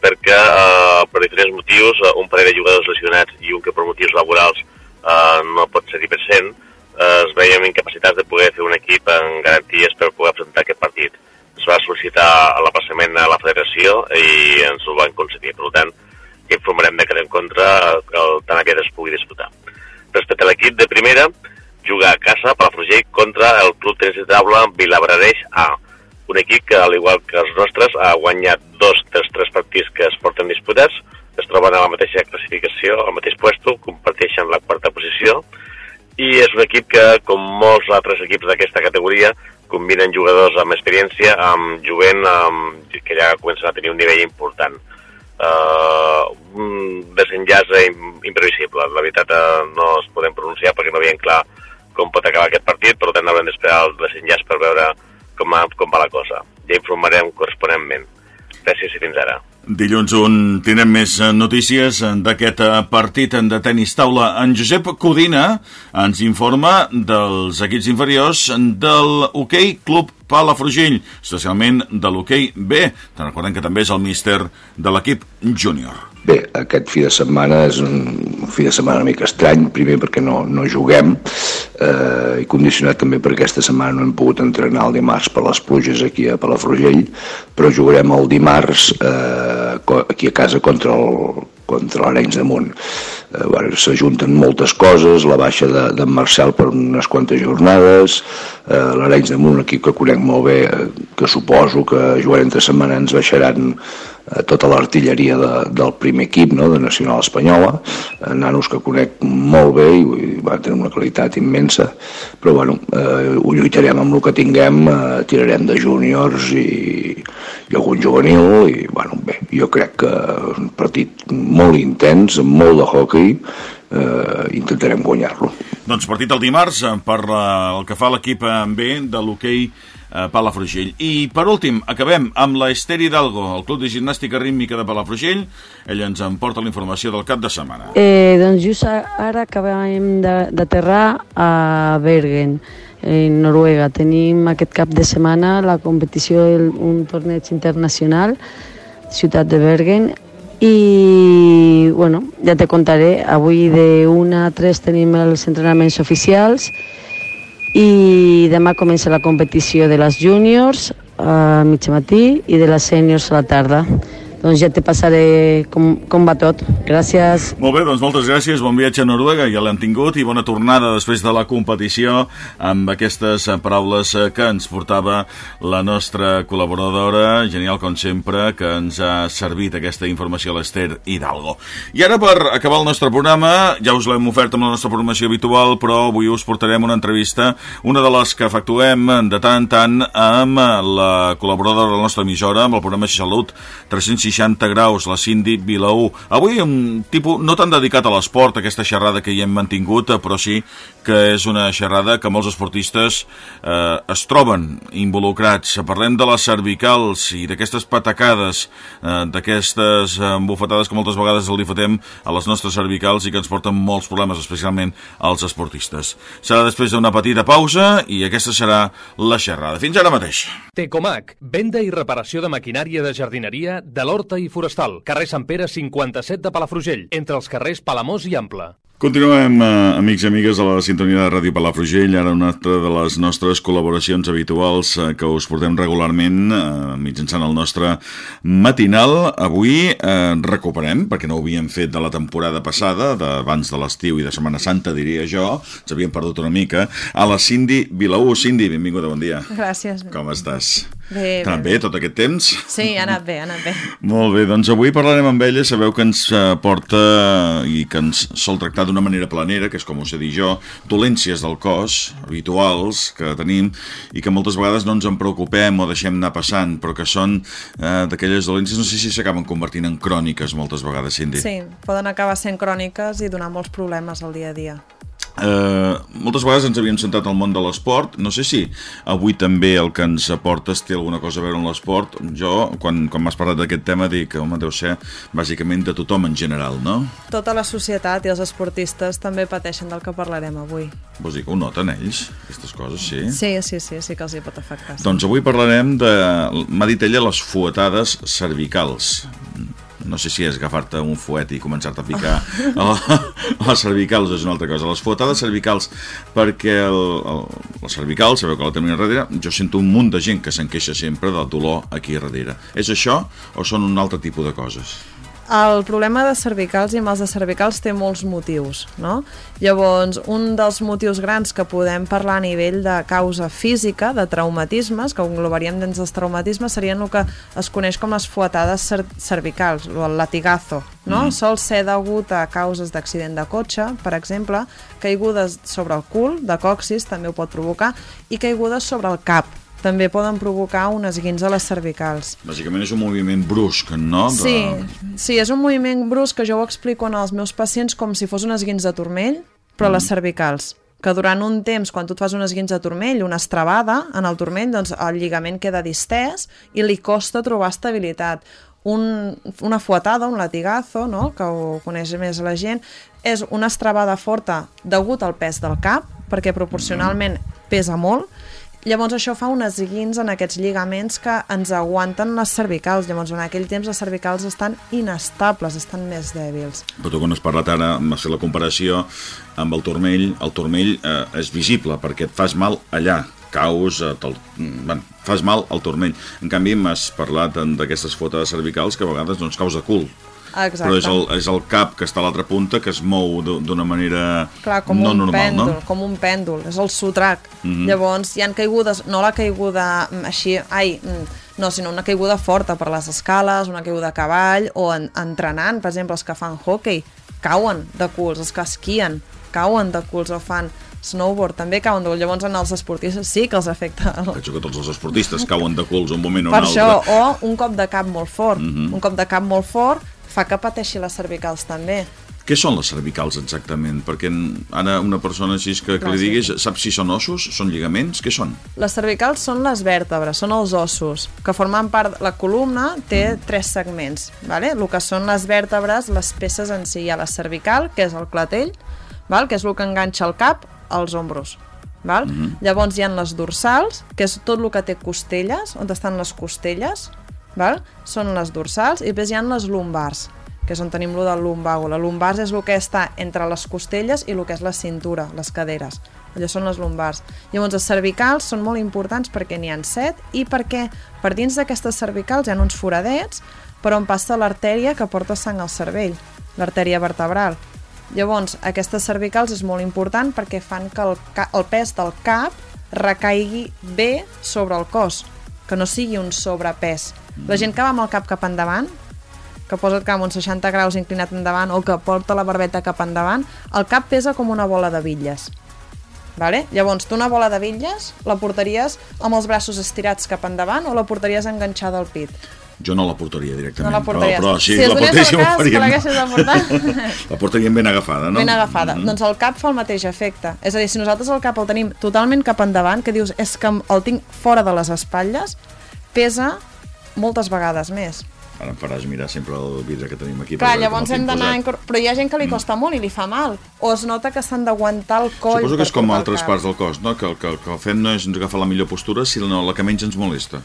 perquè, eh, per diferents motius, un parell de jugadors lesionats i un que per motius laborals eh, no pot ser present, eh, es veiem incapacitats de poder fer un equip en garanties per poder presentar aquest partit. Es va sol·licitar l'aplaçament a la federació i ens ho van concedir. Per tant, informarem de que l'encontre el, tan aviat es pugui disputar. Respecte a l'equip de primera, juga a casa per Palafrugell contra el Club Tenis de Taula Vilabradeix A, un equip que, al igual que els nostres, ha guanyat dos dels tres partits que es porten disputats, es troben a la mateixa classificació, al mateix puesto, comparteixen la quarta posició, i és un equip que, com molts altres equips d'aquesta categoria, combinen jugadors amb experiència amb jovent amb, que ja comencen a tenir un nivell important. Uh, un desenllaç imprevisible. La veritat uh, no es podem pronunciar perquè no veiem clar com pot acabar aquest partit, però tant haurem d'esperar el desenllaç per veure com, va, com va la cosa. Ja informarem corresponentment. Gràcies i fins ara. Dilluns un tindrem més eh, notícies d'aquest eh, partit de tenis taula. En Josep Codina ens informa dels equips inferiors del hoquei Club Palafrugell, especialment de l'hoquei B. Te'n recordem que també és el míster de l'equip júnior. Bé, aquest fi de setmana és un fi de setmana una mica estrany, primer perquè no, no juguem eh, i condicionat també perquè aquesta setmana no hem pogut entrenar el dimarts per les pluges aquí a Palafrugell, però jugarem el dimarts eh, aquí a casa contra el, contra l'Arenys de Munt. Eh, bueno, S'ajunten moltes coses, la baixa d'en de, Marcel per unes quantes jornades, eh, l'Arenys de Munt, un equip que conec molt bé, eh, que suposo que jugant entre setmana ens baixaran Eh, tota l'artilleria de, del primer equip no, de Nacional Espanyola, eh, nanos que conec molt bé i, van tenir una qualitat immensa, però bueno, eh, ho lluitarem amb el que tinguem, eh, tirarem de júniors i, i algun juvenil i bueno, bé, jo crec que és un partit molt intens, molt de hockey, eh, intentarem guanyar-lo. Doncs partit el dimarts eh, per la, el que fa l'equip B de l'hoquei eh, Palafrugell. I per últim, acabem amb la Esther Hidalgo, el Club de Gimnàstica Rítmica de Palafrugell. Ella ens en porta la informació del cap de setmana. Eh, doncs just ara acabem d'aterrar a Bergen, en Noruega. Tenim aquest cap de setmana la competició, un torneig internacional, ciutat de Bergen, i bueno, ja te contaré, avui de 1 a 3 tenim els entrenaments oficials i demà comença la competició de les júniors a mig matí i de les sèniors a la tarda doncs ja te passaré com, com va tot. Gràcies. Molt bé, doncs moltes gràcies, bon viatge a Noruega, ja l'hem tingut, i bona tornada després de la competició amb aquestes paraules que ens portava la nostra col·laboradora, genial com sempre, que ens ha servit aquesta informació a l'Ester Hidalgo. I ara, per acabar el nostre programa, ja us l'hem ofert amb la nostra programació habitual, però avui us portarem una entrevista, una de les que efectuem de tant en tant amb la col·laboradora de la nostra emissora, amb el programa Salut 360 60 graus, la Cindy Vilaú. Avui un tipus no tan dedicat a l'esport, aquesta xerrada que hi hem mantingut, eh, però sí que és una xerrada que molts esportistes eh, es troben involucrats. Parlem de les cervicals i d'aquestes patacades, eh, d'aquestes bufetades que moltes vegades li fotem a les nostres cervicals i que ens porten molts problemes, especialment als esportistes. Serà després d'una petita pausa i aquesta serà la xerrada. Fins ara mateix. Tecomac, venda i reparació de maquinària de jardineria de l'Horta Horta i Forestal, carrer Sant Pere 57 de Palafrugell, entre els carrers Palamós i Ample. Continuem, eh, amics i amigues, a la sintonia de Ràdio Palafrugell, ara una altra de les nostres col·laboracions habituals eh, que us portem regularment eh, mitjançant el nostre matinal. Avui eh, recuperem, perquè no ho havíem fet de la temporada passada, d'abans de l'estiu i de Setmana Santa, diria jo, ens havíem perdut una mica, a la Cindy Vilaú. Cindy, benvinguda, bon dia. Gràcies. Com estàs? Bé, bé. bé tot aquest temps? Sí, ha anat bé, ha anat bé. Molt bé, doncs avui parlarem amb ella, sabeu que ens porta i que ens sol tractar d'una manera planera, que és com ho sé dir jo, dolències del cos, habituals, que tenim, i que moltes vegades no ens en preocupem o deixem anar passant, però que són eh, d'aquelles dolències, no sé si s'acaben convertint en cròniques moltes vegades, Cindy. Sí, poden acabar sent cròniques i donar molts problemes al dia a dia. Uh, moltes vegades ens havíem sentat al món de l'esport no sé si avui també el que ens aportes té alguna cosa a veure amb l'esport jo, quan, quan m'has parlat d'aquest tema dic que home, deu ser bàsicament de tothom en general, no? Tota la societat i els esportistes també pateixen del que parlarem avui Vols dir que ho noten ells, aquestes coses, sí? Sí, sí, sí, sí que els hi pot afectar sí. Doncs avui parlarem de, m'ha dit ella, les fuetades cervicals no sé si és agafar-te un fuet i començar-te a picar a les cervicals és una altra cosa. Les fuetades cervicals, perquè el, el, la cervical, sabeu que la tenim a darrere, jo sento un munt de gent que se'n queixa sempre del dolor aquí darrere. És això o són un altre tipus de coses? El problema de cervicals i mals de cervicals té molts motius, no? Llavors, un dels motius grans que podem parlar a nivell de causa física, de traumatismes, que englobaríem dins dels traumatismes, serien el que es coneix com les fuetades cer cervicals, o el latigazo, no? Mm. Sol ser degut a causes d'accident de cotxe, per exemple, caigudes sobre el cul, de coxis, també ho pot provocar, i caigudes sobre el cap, també poden provocar un esguins a les cervicals. Bàsicament és un moviment brusc, no? De... Sí, sí, és un moviment brusc que jo ho explico als meus pacients com si fos un esguins de turmell, però mm. a les cervicals que durant un temps, quan tu et fas un esguins de turmell, una estrabada en el turmell, doncs el lligament queda distès i li costa trobar estabilitat. Un, una fuetada, un latigazo, no? que ho coneix més la gent, és una estrabada forta degut al pes del cap, perquè proporcionalment pesa molt, Llavors això fa unes guins en aquests lligaments que ens aguanten les cervicals. Llavors en aquell temps les cervicals estan inestables, estan més dèbils. Però tu quan has parlat ara, m'has fet la comparació amb el turmell, el turmell eh, és visible perquè et fas mal allà, caus, eh, tel... bueno, fas mal al turmell. En canvi m'has parlat d'aquestes fotes cervicals que a vegades doncs, caus de cul. Exacte. Però és el, és el cap que està a l'altra punta que es mou d'una manera Clar, com no un normal, pèndol, no? com un pèndol, és el sotrac. Mm -hmm. Llavors, hi han caigudes, no la caiguda així, ai, no, sinó una caiguda forta per les escales, una caiguda a cavall, o en, entrenant, per exemple, els que fan hockey, cauen de culs, els que esquien, cauen de culs o fan snowboard també cauen de culs. Llavors, en els esportistes sí que els afecta. Penso que tots els esportistes cauen de culs un moment o per un altre. això, o un cop de cap molt fort. Mhm. Mm -hmm. Un cop de cap molt fort fa que pateixi les cervicals també. Què són les cervicals exactament? Perquè ara una persona així que, que li diguis, sap si són ossos, són lligaments, què són? Les cervicals són les vèrtebres, són els ossos, que formen part... La columna té tres segments, ¿vale? el que són les vèrtebres, les peces en si. Hi ha la cervical, que és el clatell, val? que és el que enganxa el cap als ombros. Val? Mm -hmm. Llavors hi ha les dorsals, que és tot el que té costelles, on estan les costelles, val? són les dorsals, i després hi ha les lumbars, que és on tenim lo del lumbago. La lumbars és el que està entre les costelles i el que és la cintura, les caderes. Allò són les lumbars. Llavors, les cervicals són molt importants perquè n'hi han set i perquè per dins d'aquestes cervicals hi ha uns foradets per on passa l'artèria que porta sang al cervell, l'artèria vertebral. Llavors, aquestes cervicals és molt important perquè fan que el, el pes del cap recaigui bé sobre el cos, que no sigui un sobrepès. La gent que va amb el cap cap endavant, que posa el cap uns 60 graus inclinat endavant o que porta la barbeta cap endavant, el cap pesa com una bola de bitlles. Vale? Llavors, tu una bola de bitlles la portaries amb els braços estirats cap endavant o la portaries enganxada al pit? Jo no la portaria directament. No la portaries. Però, però sí, Si la el cas, faríem- que portar. la portaríem ben agafada, no? ben agafada. Mhm. Doncs el cap fa el mateix efecte. És a dir, si nosaltres el cap el tenim totalment cap endavant, que dius, és que el tinc fora de les espatlles, pesa moltes vegades més. Ara em faràs mirar sempre el vidre que tenim aquí. Clar, llavors hem d'anar... Però hi ha gent que li costa molt i li fa mal. O es nota que s'han d'aguantar el coll Suposo que és com altres parts del cos, no? Que el que, el que fem no és agafar la millor postura, sinó la que menys ens molesta,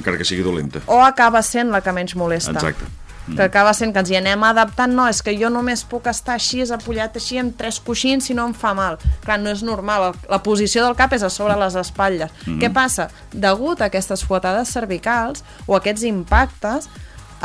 encara que sigui dolenta. O acaba sent la que menys molesta. Exacte. que acaba sent que ens hi anem adaptant, no, és que jo només puc estar així, apollat així, amb tres coixins, si no em fa mal. Clar, no és normal, la posició del cap és a sobre les espatlles. Mhm. Què passa? Degut a aquestes fuetades cervicals o aquests impactes,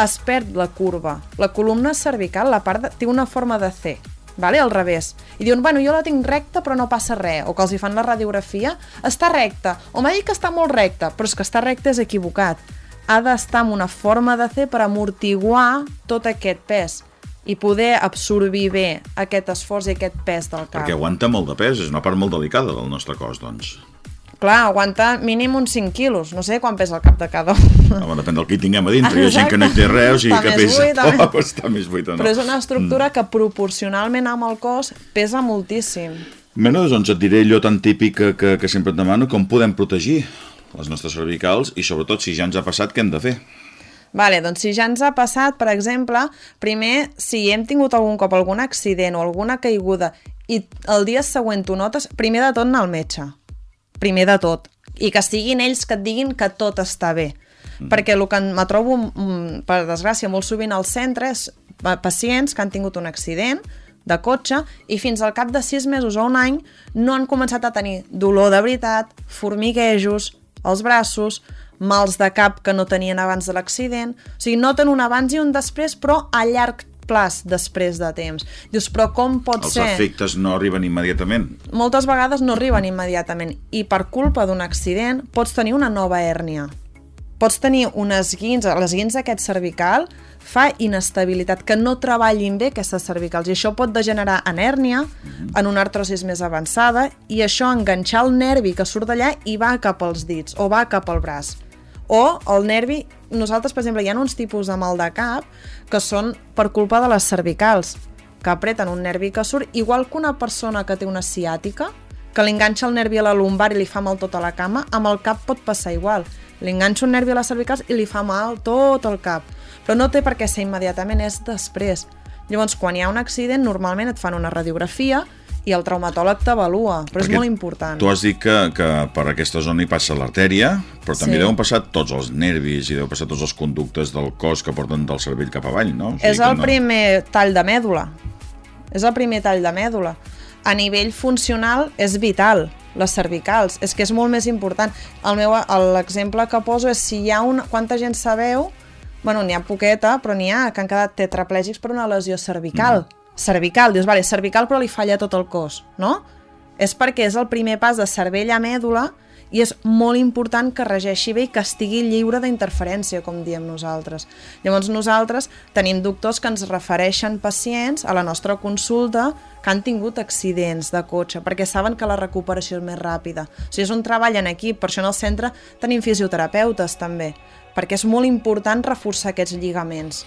es perd la curva. La columna cervical, la part de, té una forma de C, vale? al revés. I diuen, bueno, jo la tinc recta però no passa res. O que els hi fan la radiografia, està recta. O m'ha dit que està molt recta, però és que està recta és equivocat. Ha d'estar amb una forma de C per amortiguar tot aquest pes i poder absorbir bé aquest esforç i aquest pes del cap. Perquè aguanta molt de pes, és una part molt delicada del nostre cos, doncs. Clar, aguanta mínim uns 5 quilos. No sé quan pesa el cap de cada un. Home, depèn del que hi tinguem a dintre. Hi ha gent que no hi té res, o sigui que pesa. buit, Oh, està més buit, no? Però és una estructura que proporcionalment amb el cos pesa moltíssim. Bueno, doncs et diré allò tan típic que, que, que sempre et demano, com podem protegir les nostres cervicals i sobretot si ja ens ha passat, què hem de fer? Vale, doncs si ja ens ha passat, per exemple, primer, si hem tingut algun cop algun accident o alguna caiguda i el dia següent tu notes, primer de tot anar al metge. Primer de tot. I que siguin ells que et diguin que tot està bé. Mm. Perquè el que me trobo, mm, per desgràcia, molt sovint al centre és pa- pacients que han tingut un accident de cotxe i fins al cap de sis mesos o un any no han començat a tenir dolor de veritat, formiguejos als braços, mals de cap que no tenien abans de l'accident. O sigui, noten un abans i un després, però a llarg plaç després de temps. Dius, però com pot Els ser? efectes no arriben immediatament. moltes vegades no arriben immediatament i per culpa d'un accident pots tenir una nova hèrnia. Pots tenir un esguins, l'esguins d'aquest cervical fa inestabilitat, que no treballin bé aquestes cervicals i això pot degenerar en hèrnia, en una artrosis més avançada i això enganxar el nervi que surt d'allà i va cap als dits o va cap al braç. O el nervi, nosaltres, per exemple, hi ha uns tipus de mal de cap que són per culpa de les cervicals, que apreten un nervi que surt, igual que una persona que té una ciàtica, que li enganxa el nervi a la lumbar i li fa mal tota la cama, amb el cap pot passar igual. Li enganxa un nervi a les cervicals i li fa mal tot el cap. Però no té per què ser immediatament, és després. Llavors, quan hi ha un accident, normalment et fan una radiografia i el traumatòleg t'avalua, però és Perquè molt important. Tu has dit que, que per aquesta zona hi passa l'artèria, però també Sí. deuen passar tots els nervis i deuen passar tots els conductes del cos que porten del cervell cap avall, no? O sigui És el no... primer tall de mèdula. És el primer tall de mèdula. A nivell funcional és vital, les cervicals. És que és molt més important. El meu L'exemple que poso és si hi ha una... Quanta gent sabeu... Bueno, n'hi ha poqueta, però n'hi ha que han quedat tetraplègics per una lesió cervical. Mm. Cervical. Dius, vale, cervical però li falla tot el cos, no? És perquè és el primer pas de cervell a mèdula i és molt important que regeixi bé i que estigui lliure d'interferència, com diem nosaltres. Llavors nosaltres tenim doctors que ens refereixen pacients a la nostra consulta que han tingut accidents de cotxe, perquè saben que la recuperació és més ràpida. O sigui, és un treball en equip, per això en el centre tenim fisioterapeutes també, perquè és molt important reforçar aquests lligaments.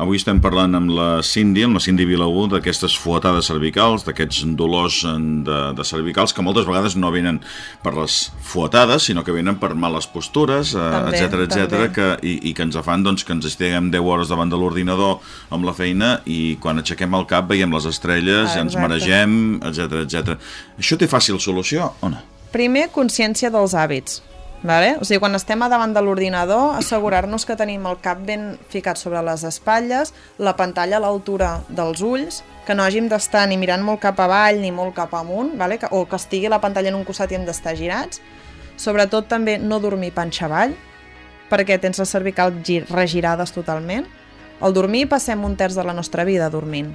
Avui estem parlant amb la Cindy, amb la Cindy Vilaú, d'aquestes fuetades cervicals, d'aquests dolors en- de, de cervicals, que moltes vegades no venen per les fuetades, sinó que venen per males postures, etc etc també. que, i, i que ens fan doncs, que ens estiguem 10 hores davant de l'ordinador amb la feina i quan aixequem el cap veiem les estrelles, Ah, ens maregem, etc etc. Això té fàcil solució o no? Primer, consciència dels hàbits. Vale? O sigui, quan estem a davant de l'ordinador, assegurar-nos que tenim el cap ben ficat sobre les espatlles, la pantalla a l'altura dels ulls, que no hàgim d'estar ni mirant molt cap avall ni molt cap amunt, vale? que, o que estigui la pantalla en un costat i hem d'estar girats. Sobretot també no dormir panxa avall, perquè tens les cervicals gir- regirades totalment. Al dormir passem un terç de la nostra vida dormint.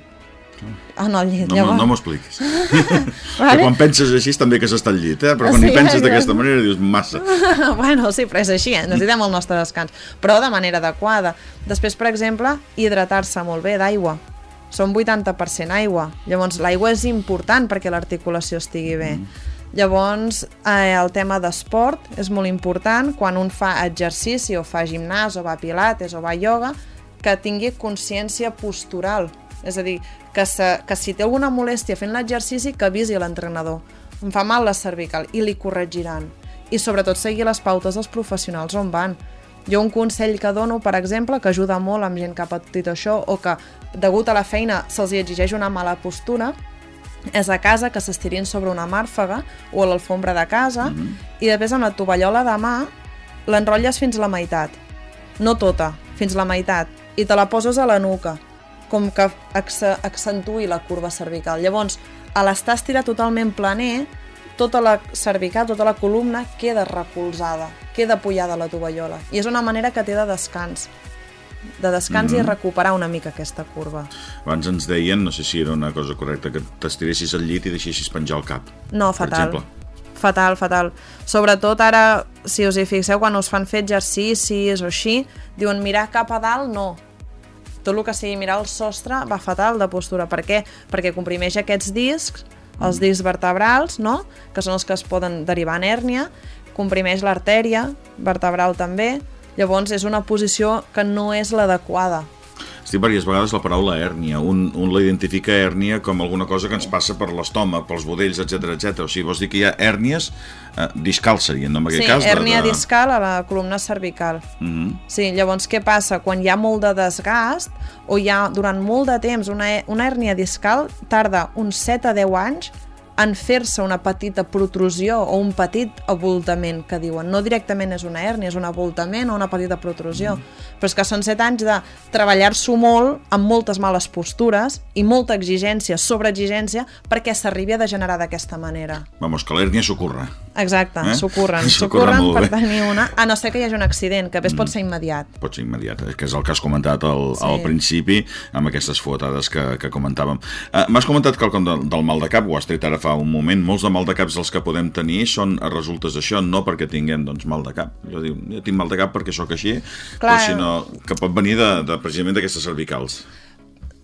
En el llit, No, no m'ho expliquis. Vale. Que quan penses així també que s'està al llit, eh? però quan Sí, hi penses d'aquesta manera dius massa. bueno, sí, però és així, eh? necessitem el nostre descans, però de manera adequada. Després, per exemple, hidratar-se molt bé d'aigua. Som 80% aigua. Llavors, l'aigua és important perquè l'articulació estigui bé. Llavors, eh, el tema d'esport és molt important. Quan un fa exercici o fa gimnàs o va a pilates o va a ioga, que tingui consciència postural. És a dir, que, se, que si té alguna molèstia fent l'exercici, que avisi l'entrenador. Em fa mal la cervical i li corregiran. I sobretot seguir les pautes dels professionals on van. Jo un consell que dono, per exemple, que ajuda molt amb gent que ha patit això o que degut a la feina se'ls exigeix una mala postura, és a casa que s'estirin sobre una màrfaga o a l'alfombra de casa mm -hmm. i després amb la tovallola de mà l'enrotlles fins la meitat. No tota, fins la meitat. I te la poses a la nuca, com que acce- accentuï la curva cervical. Llavors, a l'estar estirat totalment planer, tota la cervical, tota la columna queda recolzada, queda apoyada a la tovallola. I és una manera que té de descans de descans Mhm. i recuperar una mica aquesta curva. Abans ens deien, no sé si era una cosa correcta, que t'estiressis al llit i deixessis penjar el cap. No, per fatal. exemple. Fatal, fatal. Sobretot ara, si us hi fixeu, quan us fan fer exercicis o així, diuen mirar cap a dalt, no. Tot el que sigui mirar el sostre va fatal de postura. Per què? Perquè comprimeix aquests discs, els discs vertebrals, no? que són els que es poden derivar en hèrnia, comprimeix l'artèria vertebral també, llavors és una posició que no és l'adequada. Es diu diverses vegades la paraula hèrnia. Un, un la identifica hèrnia com alguna cosa que ens passa per l'estómac, pels budells, etc etc. O sigui, vols dir que hi ha hèrnies eh, discals serien, no? En aquest Sí, cas, de- hèrnia de... discal a la columna cervical. Mhm. Sí, llavors què passa? Quan hi ha molt de desgast o hi ha durant molt de temps una, una hèrnia discal tarda uns 7 a 10 anys en fer-se una petita protrusió o un petit avoltament, que diuen. No directament és una hèrnia, és un avoltament o una petita protrusió. Mm. Però és que són set anys de treballar-s'ho molt, amb moltes males postures i molta exigència, sobreexigència, perquè s'arribi a degenerar d'aquesta manera. Vamos, que l'hèrnia s'ocorre. Exacte, Eh? s'ocorren. S'ocorren S'ocorren molt per bé. tenir una... A no ser que hi hagi un accident, que a més Mm. pot ser immediat. Pot ser immediat, eh, que és el que has comentat al, Sí. al principi amb aquestes fotades que, que comentàvem. Uh, M'has comentat quelcom del, del mal de cap, ho has tret ara fa un moment. Molts de mal de caps els que podem tenir són a resultes d'això, no perquè tinguem doncs, mal de cap. Jo dic, jo tinc mal de cap perquè sóc així, Clar. però sinó que pot venir de, de precisament d'aquestes cervicals.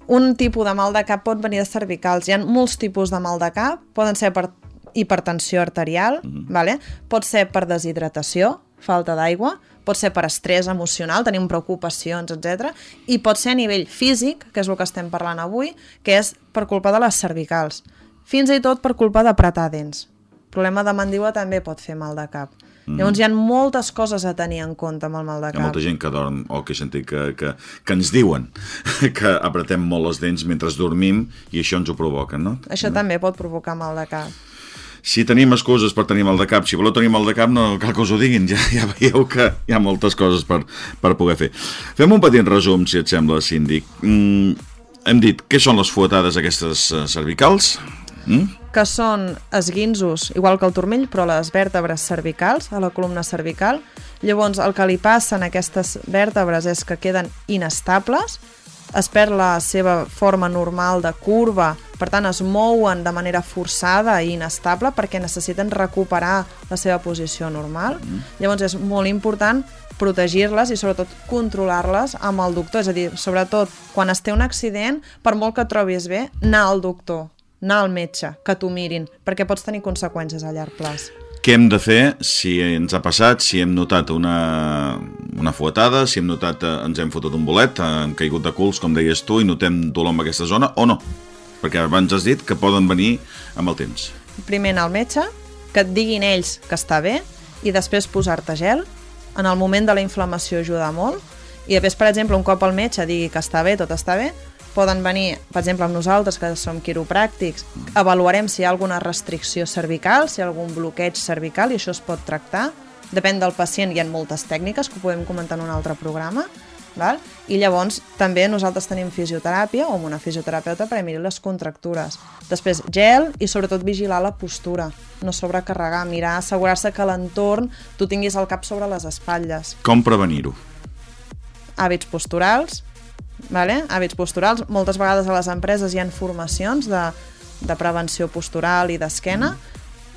un tipus de mal de cap pot venir de cervicals. Hi ha molts tipus de mal de cap, poden ser per hipertensió arterial, vale? pot ser per deshidratació, falta d'aigua, pot ser per estrès emocional, tenim preocupacions, etc. I pot ser a nivell físic, que és el que estem parlant avui, que és per culpa de les cervicals. Fins i tot per culpa d'apretar dents. Problema de mandíbula també pot fer mal de cap. Mm. Llavors hi ha moltes coses a tenir en compte amb el mal de Hi ha cap. molta gent que dorm, o que he sentit que, que, que ens diuen que apretem molt les dents mentre dormim i això ens ho provoca, no? Això també pot provocar mal de cap. Si tenim excuses per tenir mal de cap, si voleu tenir mal de cap, no cal que us ho diguin, ja, ja veieu que hi ha moltes coses per, per poder fer. Fem un petit resum, si et sembla, síndic. Mm, hem dit, què són les fuetades aquestes eh, cervicals? Mm? que són esguinzos, igual que el turmell, però a les vèrtebres cervicals, a la columna cervical. Llavors, el que li passa en aquestes vèrtebres és que queden inestables, es perd la seva forma normal de curva, per tant es mouen de manera forçada i inestable perquè necessiten recuperar la seva posició normal. Llavors és molt important protegir-les i sobretot controlar-les amb el doctor, és a dir, sobretot quan es té un accident, per molt que trobis bé, anar al doctor, anar al metge, que t'ho mirin, perquè pots tenir conseqüències a llarg plaç. Què hem de fer si ens ha passat, si hem notat una, una fuetada, si hem notat, eh, ens hem fotut un bolet, eh, hem caigut de culs, com deies tu, i notem dolor en aquesta zona, o no? Perquè abans has dit que poden venir amb el temps. Primer anar al metge, que et diguin ells que està bé, i després posar-te gel. En el moment de la inflamació ajuda molt. I després, per exemple, un cop el metge digui que està bé, tot està bé, poden venir, per exemple, amb nosaltres, que som quiropràctics, avaluarem si hi ha alguna restricció cervical, si hi ha algun bloqueig cervical, i això es pot tractar. Depèn del pacient, hi ha moltes tècniques que ho podem comentar en un altre programa, val? i llavors també nosaltres tenim fisioteràpia o amb una fisioterapeuta per mirar les contractures. Després gel i sobretot vigilar la postura, no sobrecarregar, mirar, assegurar-se que l'entorn tu tinguis el cap sobre les espatlles. Com prevenir-ho? Hàbits posturals, vale? hàbits posturals. Moltes vegades a les empreses hi ha formacions de, de prevenció postural i d'esquena.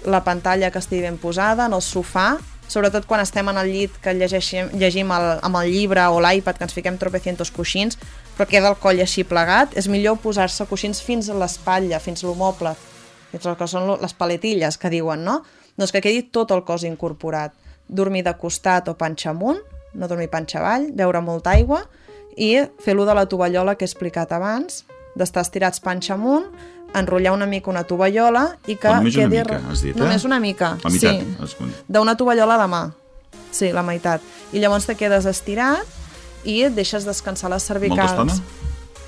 La pantalla que estigui ben posada, en el sofà, sobretot quan estem en el llit que llegeixem, llegim el, amb el llibre o l'iPad, que ens fiquem tropecientos coixins, però queda el coll així plegat, és millor posar-se coixins fins a l'espatlla, fins a l'homople, fins al que són les paletilles que diuen, no? Doncs que quedi tot el cos incorporat. Dormir de costat o panxa amunt, no dormir panxa avall, beure molta aigua i fer lo de la tovallola que he explicat abans, d'estar estirats panxa amunt, enrotllar una mica una tovallola i que només una quedi... mica, has dit, eh? Només una mica, La meitat, sí. D'una tovallola de mà. Sí, la meitat. I llavors te quedes estirat i et deixes descansar les cervicals. Molta estona?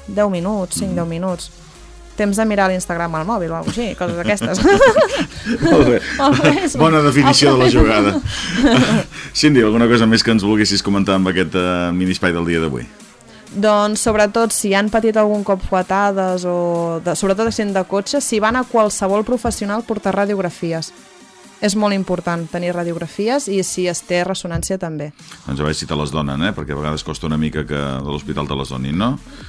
10 minuts, 5-10 minuts. Temps de mirar l'Instagram al mòbil o alguna cosa així, coses d'aquestes. Molt bé. Bona definició de la jugada. Cindy, alguna cosa més que ens volguessis comentar amb aquest uh, minispai del dia d'avui? Doncs sobretot si han patit algun cop fuetades o de, sobretot accident de cotxe, si van a qualsevol professional portar radiografies. És molt important tenir radiografies i si es té ressonància també. Doncs a veure si te les donen, eh? Perquè a vegades costa una mica que de l'hospital te les donin, no?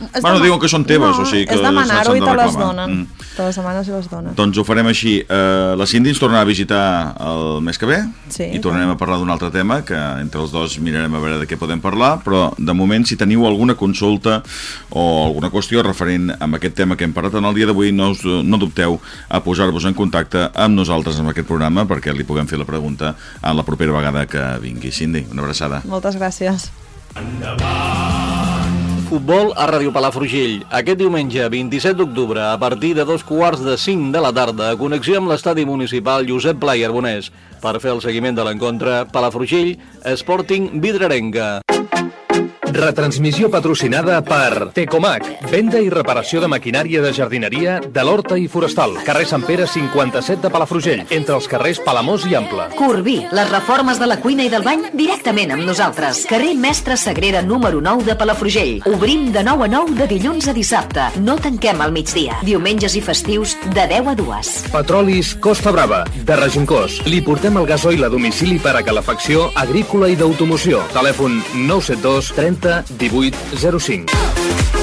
És bueno, dema- diuen que són teves, no, o sigui que és demanar-ho i te les donen. Mm. Te les demanes i les donen. Doncs ho farem així. Uh, la Cindy ens tornarà a visitar el mes que ve Sí, i tornarem a parlar d'un altre tema que entre els dos mirarem a veure de què podem parlar, però de moment si teniu alguna consulta o alguna qüestió referent amb aquest tema que hem parlat en el dia d'avui, no, us, no dubteu a posar-vos en contacte amb nosaltres en aquest programa perquè li puguem fer la pregunta a la propera vegada que vingui. Cindy, una abraçada. Moltes gràcies. Futbol a Ràdio Palafrugell. Aquest diumenge, 27 d'octubre, a partir de dos quarts de 5 de la tarda, connexió amb l'estadi municipal Josep Pla i Arbonès. Per fer el seguiment de l'encontre, Palafrugell, Sporting Vidrarenca. Retransmissió patrocinada per Tecomac, venda i reparació de maquinària de jardineria de l'Horta i Forestal, carrer Sant Pere 57 de Palafrugell, entre els carrers Palamós i Ample. Corbí, les reformes de la cuina i del bany directament amb nosaltres. Carrer Mestre Sagrera número 9 de Palafrugell. Obrim de 9 a 9 de dilluns a dissabte. No tanquem al migdia. Diumenges i festius de 10 a 2. Petrolis Costa Brava, de Regincós. Li portem el gasoil a domicili per a calefacció agrícola i d'automoció. Telèfon 972 30 18 05.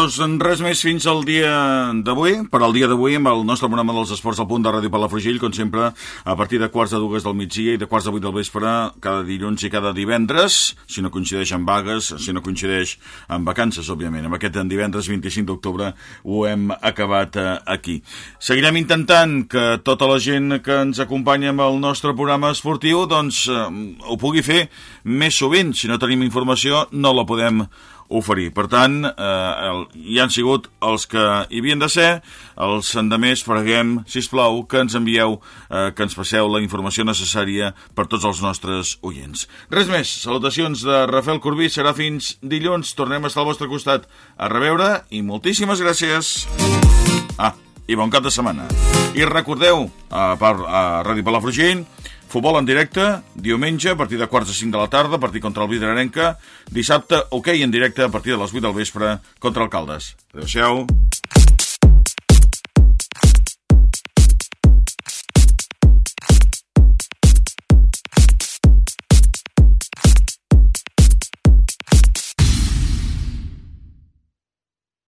Doncs res més fins al dia d'avui. Per al dia d'avui, amb el nostre programa dels esports al punt de Ràdio Palafrugell, com sempre, a partir de quarts de dues del migdia i de quarts de vuit del vespre, cada dilluns i cada divendres, si no coincideix amb vagues, si no coincideix amb vacances, òbviament. Amb aquest divendres 25 d'octubre ho hem acabat eh, aquí. Seguirem intentant que tota la gent que ens acompanya amb el nostre programa esportiu doncs eh, ho pugui fer més sovint. Si no tenim informació, no la podem oferir. Per tant, eh, el, hi han sigut els que hi havien de ser, els endemés preguem, si plau que ens envieu, eh, que ens passeu la informació necessària per tots els nostres oients. Res més, salutacions de Rafael Corbí, serà fins dilluns, tornem a estar al vostre costat a reveure i moltíssimes gràcies. Ah, i bon cap de setmana. I recordeu, a, a Ràdio Palafrugell, Futbol en directe, diumenge, a partir de quarts de 5 de la tarda, partir contra el Vidrarenca. Dissabte, hoquei okay, en directe, a partir de les 8 del vespre, contra el Caldes. Adéu-siau.